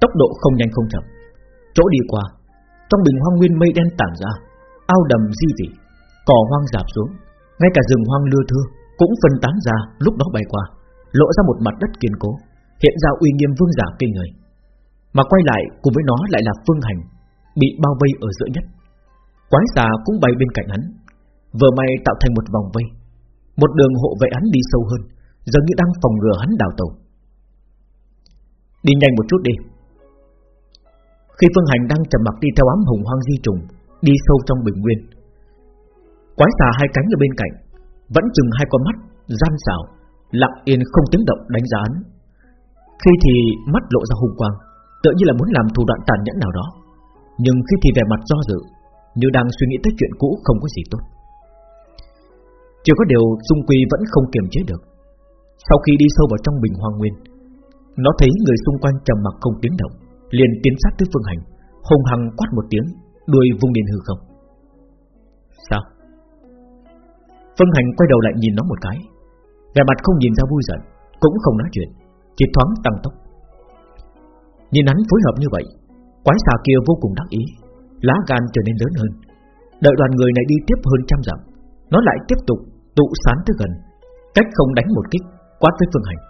Tốc độ không nhanh không chậm. Chỗ đi qua, Trong bình hoang nguyên mây đen tản ra, Ao đầm di vị, Cỏ hoang dạp xuống, Ngay cả rừng hoang lưa thưa Cũng phân tán ra lúc đó bay qua, Lộ ra một mặt đất kiên cố, Hiện ra uy nghiêm vương giả kinh người. Mà quay lại cùng với nó lại là phương hành Bị bao vây ở giữa nhất. Quái xà cũng bay bên cạnh hắn. Vừa may tạo thành một vòng vây. Một đường hộ vệ hắn đi sâu hơn dường như đang phòng ngừa hắn đào tàu Đi nhanh một chút đi. Khi Phương Hành đang trầm mặc đi theo ám hùng hoang di trùng, Đi sâu trong bình nguyên. Quái xà hai cánh ở bên cạnh, Vẫn chừng hai con mắt, Gian xảo, Lặng yên không tiếng động đánh giá hắn. Khi thì mắt lộ ra hùng quang, Tựa như là muốn làm thủ đoạn tàn nhẫn nào đó. Nhưng khi thì vẻ mặt do dự, Như đang suy nghĩ tới chuyện cũ không có gì tốt. Chỉ có điều xung Quy vẫn không kiềm chế được. Sau khi đi sâu vào trong bình hoàng nguyên, Nó thấy người xung quanh trầm mặc không tiếng động, Liền tiến sát tới phương hành, Hùng hằng quát một tiếng, Đuôi vung lên hư không. Sao? Phương hành quay đầu lại nhìn nó một cái, Vẻ mặt không nhìn ra vui giận, Cũng không nói chuyện, Chỉ thoáng tăng tốc. Nhìn hắn phối hợp như vậy Quái xà kia vô cùng đắc ý, Lá gan trở nên lớn hơn. Đợi đoàn người này đi tiếp hơn trăm dặm, Nó lại tiếp tục tụ sán tới gần, Cách không đánh một kích, Quát với Phương Hành.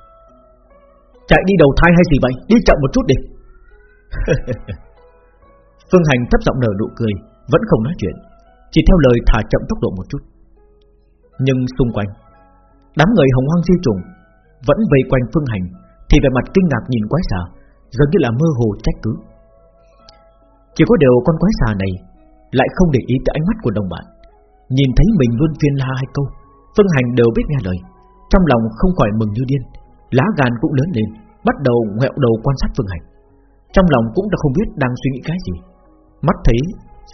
Chạy đi đầu thai hay gì vậy? Đi chậm một chút đi. Phương Hành thấp giọng nở nụ cười, Vẫn không nói chuyện, Chỉ theo lời thả chậm tốc độ một chút. Nhưng xung quanh, Đám người hồng hoang di trùng Vẫn vây quanh Phương Hành, Thì về mặt kinh ngạc nhìn quái xà Giống như là mơ hồ trách cứ. Chỉ có điều con quái xà này Lại không để ý tới ánh mắt của đồng bạn. Nhìn thấy mình luôn phiên la hai câu, Phương Hành đều biết nghe lời. Trong lòng không khỏi mừng như điên, Lá gan cũng lớn lên, Bắt đầu ngẹo đầu quan sát Phương Hành. Trong lòng cũng đã không biết đang suy nghĩ cái gì. Mắt thấy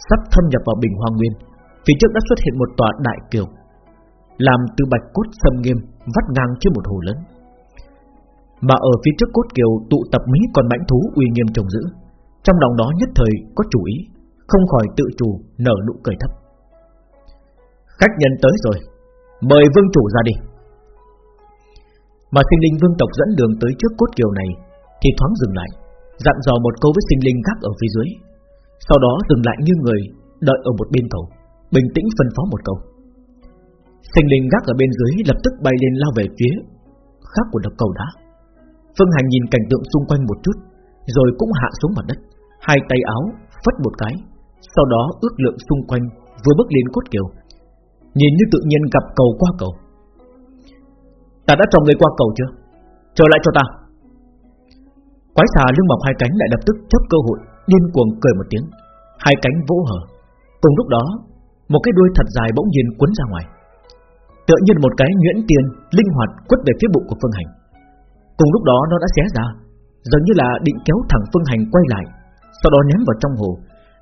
sắp thâm nhập vào bình hoàng nguyên, Phía trước đã xuất hiện một tòa đại kiều, Làm từ bạch cốt sâm nghiêm, Vắt ngang trên một hồ lớn. Mà ở phía trước cốt kiều Tụ tập mấy con mãnh thú uy nghiêm trồng giữ trong lòng đó nhất thời có chủ ý, Không khỏi tự chủ nở nụ cười thấp. Khách nhân tới rồi, Mời vương chủ ra đi. Mà sinh linh vương tộc dẫn đường tới trước cốt kiều này Thì thoáng dừng lại, Dặn dò một câu với sinh linh khác ở phía dưới. Sau đó dừng lại như người Đợi ở một bên cầu, Bình tĩnh phân phó một câu. Sinh linh gác ở bên dưới lập tức bay lên lao về phía Khác của đập cầu đá. Phương Hành nhìn cảnh tượng xung quanh một chút, Rồi cũng hạ xuống mặt đất. Hai tay áo phất một cái Sau đó ước lượng xung quanh Vừa bước lên cốt kiều. Nhìn như tự nhiên gặp cầu qua cầu. Ta đã cho người qua cầu chưa? Trở lại cho ta. Quái xà lưng mọc hai cánh lại lập tức chấp cơ hội điên cuồng cười một tiếng, hai cánh vỗ hở. Cùng lúc đó, một cái đuôi thật dài bỗng nhiên cuốn ra ngoài, tựa như một cái nhuyễn tiền linh hoạt quất về phía bụng của Phương Hành. Cùng lúc đó nó đã xé ra, dường như là định kéo thẳng Phương Hành quay lại, sau đó ném vào trong hồ,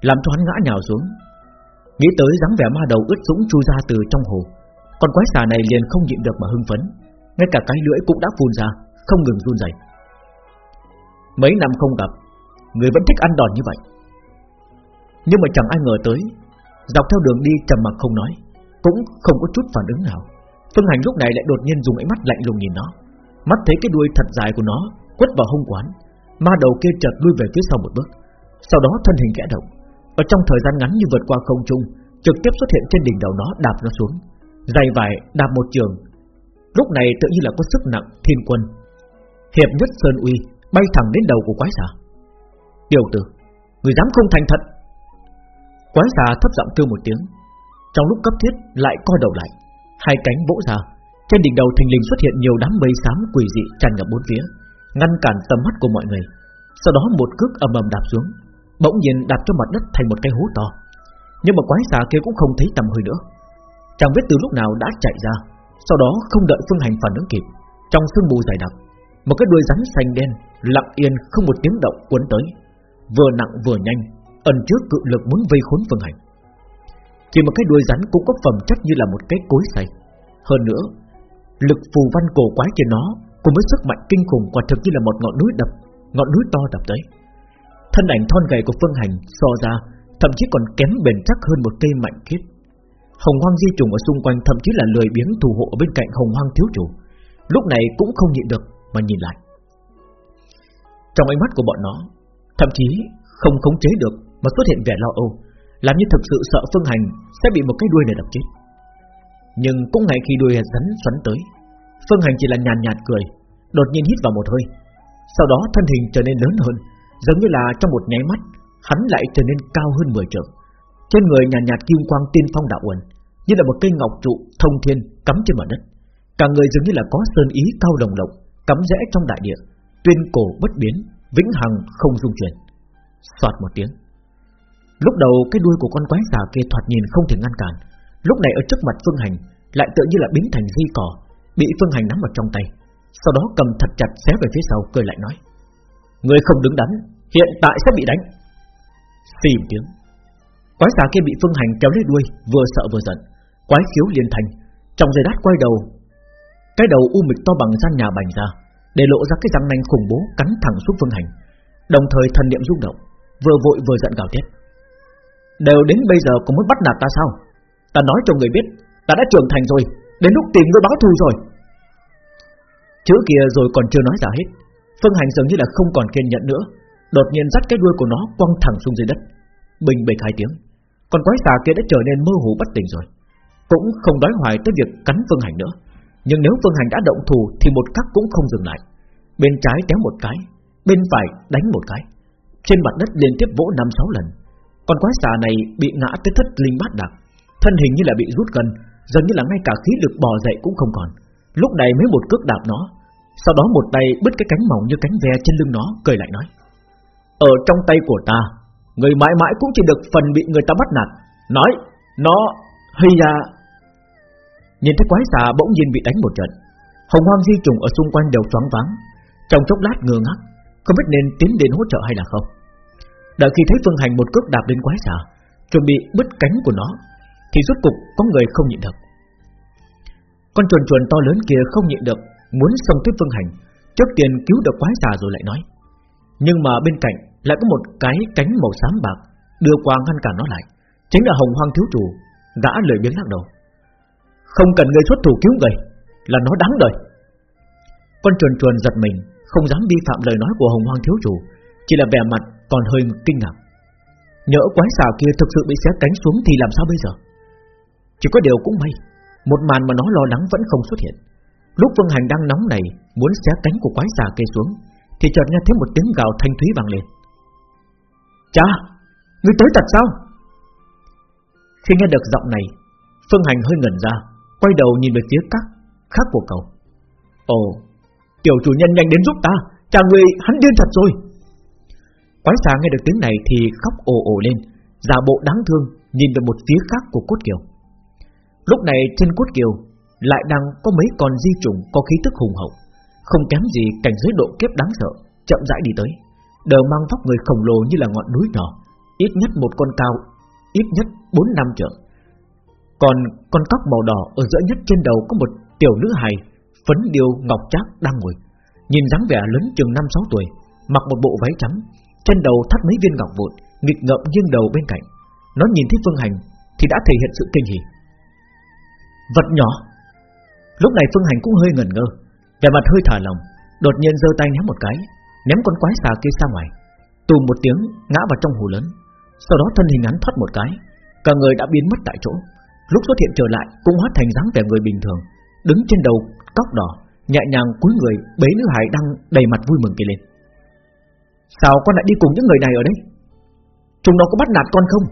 làm cho hắn ngã nhào xuống. Nghĩ tới dáng vẻ ma đầu ướt sũng chui ra từ trong hồ, con quái xà này liền không nhịn được mà hưng phấn, ngay cả cái lưỡi cũng đã phun ra, không ngừng run rẩy. Mấy năm không gặp, Người vẫn thích ăn đòn như vậy Nhưng mà chẳng ai ngờ tới Dọc theo đường đi trầm mặc không nói Cũng không có chút phản ứng nào Phương Hành lúc này lại đột nhiên dùng ánh mắt lạnh lùng nhìn nó Mắt thấy cái đuôi thật dài của nó Quất vào hông quán Ma đầu kia chợt lui về phía sau một bước sau đó thân hình kẽ động. Ở trong thời gian ngắn như vượt qua không trung, Trực tiếp xuất hiện trên đỉnh đầu nó, đạp nó xuống. Dày vải đạp một trường. Lúc này tự như là có sức nặng, thiên quân. Hiệp nhất Sơn Uy, Bay thẳng đến đầu của quái xà. Tiểu tử, Người dám không thành thật. Quái xà thấp giọng kêu một tiếng. Trong lúc cấp thiết, lại co đầu lại. Hai cánh vỗ ra. Trên đỉnh đầu thình lình xuất hiện nhiều đám mây xám quỷ dị tràn ngập bốn phía, Ngăn cản tầm mắt của mọi người. Sau đó một cước ầm ầm đạp xuống. Bỗng nhiên đạp cho mặt đất thành một cái hố to. Nhưng mà quái xà kia cũng không thấy tầm hơi nữa. Chẳng biết từ lúc nào đã chạy ra, Sau đó không đợi phương hành phản ứng kịp, Trong sương mù dày đặc, Một cái đuôi rắn xanh đen Lặng yên không một tiếng động cuốn tới, Vừa nặng vừa nhanh, Ẩn trước cự lực muốn vây khốn phương hành. Chỉ một cái đuôi rắn cũng có phẩm chất như là một cái cối xay. Hơn nữa, Lực phù văn cổ quái trên nó Cùng với sức mạnh kinh khủng quả thực như là một ngọn núi đập, Ngọn núi to đập tới. Thân ảnh thon gầy của phương hành so ra, Thậm chí còn kém bền chắc hơn một cây mạnh khiết. Hồng hoang di trùng ở xung quanh Thậm chí là lười biếng thủ hộ ở bên cạnh hồng hoang thiếu chủ, Lúc này cũng không nhịn được Mà nhìn lại. Trong ánh mắt của bọn nó, Thậm chí không khống chế được Mà xuất hiện vẻ lo âu, Làm như thực sự sợ phương hành Sẽ bị một cái đuôi này đập chết. Nhưng cũng ngay khi đuôi rắn xoắn tới, Phương hành chỉ là nhàn nhạt cười, Đột nhiên hít vào một hơi. Sau đó thân hình trở nên lớn hơn Giống như là trong một nháy mắt Hắn lại trở nên cao hơn 10 trượng trên người nhàn nhạt, nhạt kim quang tiên phong đạo uẩn, như là một cây ngọc trụ thông thiên cắm trên mặt đất. Cả người dường như là có sơn ý cao đồng lộc, cắm rẽ trong đại địa, tuyên cổ bất biến, vĩnh hằng không dung chuyển. Xoạt một tiếng. Lúc đầu cái đuôi của con quái xà kia thoạt nhìn không thể ngăn cản, lúc này ở trước mặt Phương Hành lại tự như là biến thành dây cỏ, bị Phương Hành nắm vào trong tay, sau đó cầm thật chặt xé về phía sau cười lại nói: "Người không đứng đắn, hiện tại sẽ bị đánh." Xì tiếng Quái xà kia bị Phương Hành kéo lấy đuôi, vừa sợ vừa giận, quái khiếu liên thành, trong giây đát quay đầu, cái đầu u mịch to bằng gian nhà bành ra, để lộ ra cái răng nanh khủng bố cắn thẳng xuống Phương Hành, đồng thời thần niệm rung động, vừa vội vừa giận gào thét. Đều đến bây giờ còn muốn bắt nạt ta sao? Ta nói cho người biết, ta đã trưởng thành rồi, đến lúc tìm người báo thù rồi. Chữ kia rồi còn chưa nói ra hết, Phương Hành dường như là không còn kiên nhẫn nữa, đột nhiên dắt cái đuôi của nó quăng thẳng xuống dưới đất, bình bịch hai tiếng. Còn quái xà kia đã trở nên mơ hồ bất tỉnh rồi. Cũng không đói hoài tới việc cắn Phương Hành nữa. Nhưng nếu Phương Hành đã động thủ Thì một khắc cũng không dừng lại. Bên trái kéo một cái Bên phải đánh một cái. Trên mặt đất liên tiếp vỗ 5-6 lần. Còn quái xà này bị ngã tới thất linh bát đạc Thân hình như là bị rút gần Dường như là ngay cả khí lực bò dậy cũng không còn. Lúc này mới một cước đạp nó. Sau đó một tay bứt cái cánh mỏng như cánh ve trên lưng nó, Cười lại nói, Ở trong tay của ta, Người mãi mãi cũng chỉ được phần bị người ta bắt nạt. Nói, Nó hay ra Nhìn thấy quái xà bỗng nhiên bị đánh một trận, Hồng hoang di trùng ở xung quanh đều choáng váng, Trong chốc lát ngơ ngác, Không biết nên tiến đến hỗ trợ hay là không. Đợi khi thấy phương hành một cước đạp lên quái xà, Chuẩn bị bứt cánh của nó, Thì rốt cục có người không nhịn được. Con chuồn chuồn to lớn kia không nhịn được Muốn xông tới phương hành Trước tiên cứu được quái xà rồi lại nói Nhưng mà bên cạnh lại có một cái cánh màu xám bạc đưa qua ngăn cản nó lại, chính là Hồng Hoang thiếu chủ, đã lời biến lắc đầu. Không cần người xuất thủ cứu người, là nó đáng đời. Con chuồn chuồn giật mình, không dám vi phạm lời nói của Hồng Hoang thiếu chủ, chỉ là vẻ mặt còn hơi kinh ngạc. Nhỡ quái xà kia thực sự bị xé cánh xuống thì làm sao bây giờ? Chỉ có điều cũng may, một màn mà nó lo lắng vẫn không xuất hiện. Lúc Vương Hành đang nóng này muốn xé cánh của quái xà kia xuống, thì chợt nghe thấy một tiếng gào thanh thúy vang lên. Cha Ngươi tới thật sao? Khi nghe được giọng này Phương Hành hơi ngẩn ra Quay đầu nhìn về phía các khác của cậu. Ồ Tiểu chủ nhân nhanh đến giúp ta Cha ngươi hắn điên thật rồi. Quái xà nghe được tiếng này thì khóc ồ ồ lên Giả bộ đáng thương Nhìn về một phía khác của cốt kiều. Lúc này trên cốt kiều lại đang có mấy con di trùng Có khí tức hùng hậu Không kém gì cảnh giới độ kiếp đáng sợ Chậm rãi đi tới đều mang vóc người khổng lồ như là ngọn núi nhỏ, ít nhất một con cao, ít nhất bốn năm trượng. Còn con cóc màu đỏ ở giữa nhất trên đầu có một tiểu nữ hài phấn điêu ngọc trác đang ngồi, nhìn dáng vẻ lớn chừng năm sáu tuổi, mặc một bộ váy trắng, trên đầu thắt mấy viên ngọc vụn, nghịch ngợm nghiêng đầu bên cạnh. Nó nhìn thấy Phương Hành thì đã thể hiện sự kinh hỉ. Vật nhỏ Lúc này Phương Hành cũng hơi ngẩn ngơ, Vẻ mặt hơi thả lòng, Đột nhiên giơ tay ném một cái, Ném con quái xà kia ra ngoài. Tùm một tiếng, ngã vào trong hồ lớn. Sau đó thân hình hắn thoát một cái, Cả người đã biến mất tại chỗ. Lúc xuất hiện trở lại, cũng hóa thành dáng vẻ người bình thường, Đứng trên đầu cóc đỏ, Nhẹ nhàng cúi người, bế nữ hải đang đầy mặt vui mừng kia lên. Sao con lại đi cùng những người này ở đây? Chúng nó có bắt nạt con không?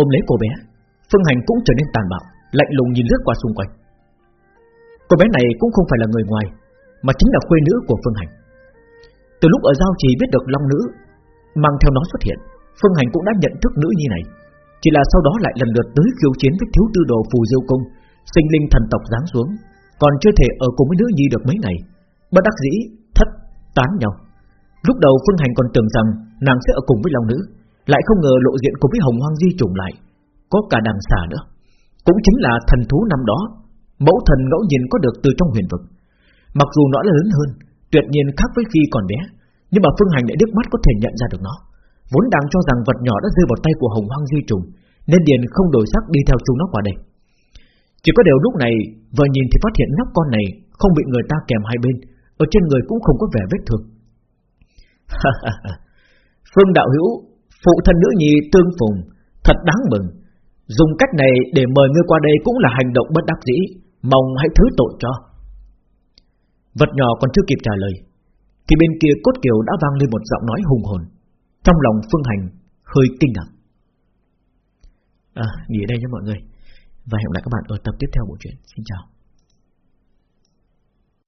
Ôm lấy cô bé, Phương Hành cũng trở nên tàn bạo, Lạnh lùng nhìn lướt qua xung quanh. Cô bé này cũng không phải là người ngoài Mà chính là khuê nữ của Phương Hành. Từ lúc ở giao trì biết được Long Nữ Mang theo nó xuất hiện Phương Hành cũng đã nhận thức nữ nhi này. Chỉ là sau đó lại lần lượt tới khiêu chiến với thiếu tư đồ phù diêu cung Sinh linh thần tộc giáng xuống Còn chưa thể ở cùng với nữ nhi được mấy ngày. Bất đắc dĩ, thất, tán nhau. Lúc đầu Phương Hành còn tưởng rằng Nàng sẽ ở cùng với Long Nữ Lại không ngờ lộ diện cùng với Hồng Hoang Di trùng lại Có cả đằng xà nữa. Cũng chính là thần thú năm đó Mẫu thần ngẫu nhiên có được từ trong huyền vực. Mặc dù nó là lớn hơn, Tuyệt nhiên khác với khi còn bé, Nhưng mà Phương Hành lại đứt mắt có thể nhận ra được nó. Vốn đang cho rằng vật nhỏ đã rơi vào tay của Hồng Hoang Di trùng, Nên Điền không đổi sắc đi theo chúng nó qua đây. Chỉ có điều lúc này, Vừa nhìn thì phát hiện nóc con này Không bị người ta kèm hai bên, Ở trên người cũng không có vẻ vết thương. Phương đạo hữu, Phụ thân nữ nhi tương phùng, Thật đáng mừng. Dùng cách này để mời ngươi qua đây cũng là hành động bất đắc dĩ. Mong hãy thứ tội cho. Vật nhỏ còn chưa kịp trả lời Thì bên kia cốt kiều đã vang lên một giọng nói hùng hồn. Trong lòng Phương Hành hơi kinh ngạc. À, Nghỉ đây nha mọi người Và hẹn gặp lại các bạn ở tập tiếp theo bộ truyện Xin chào.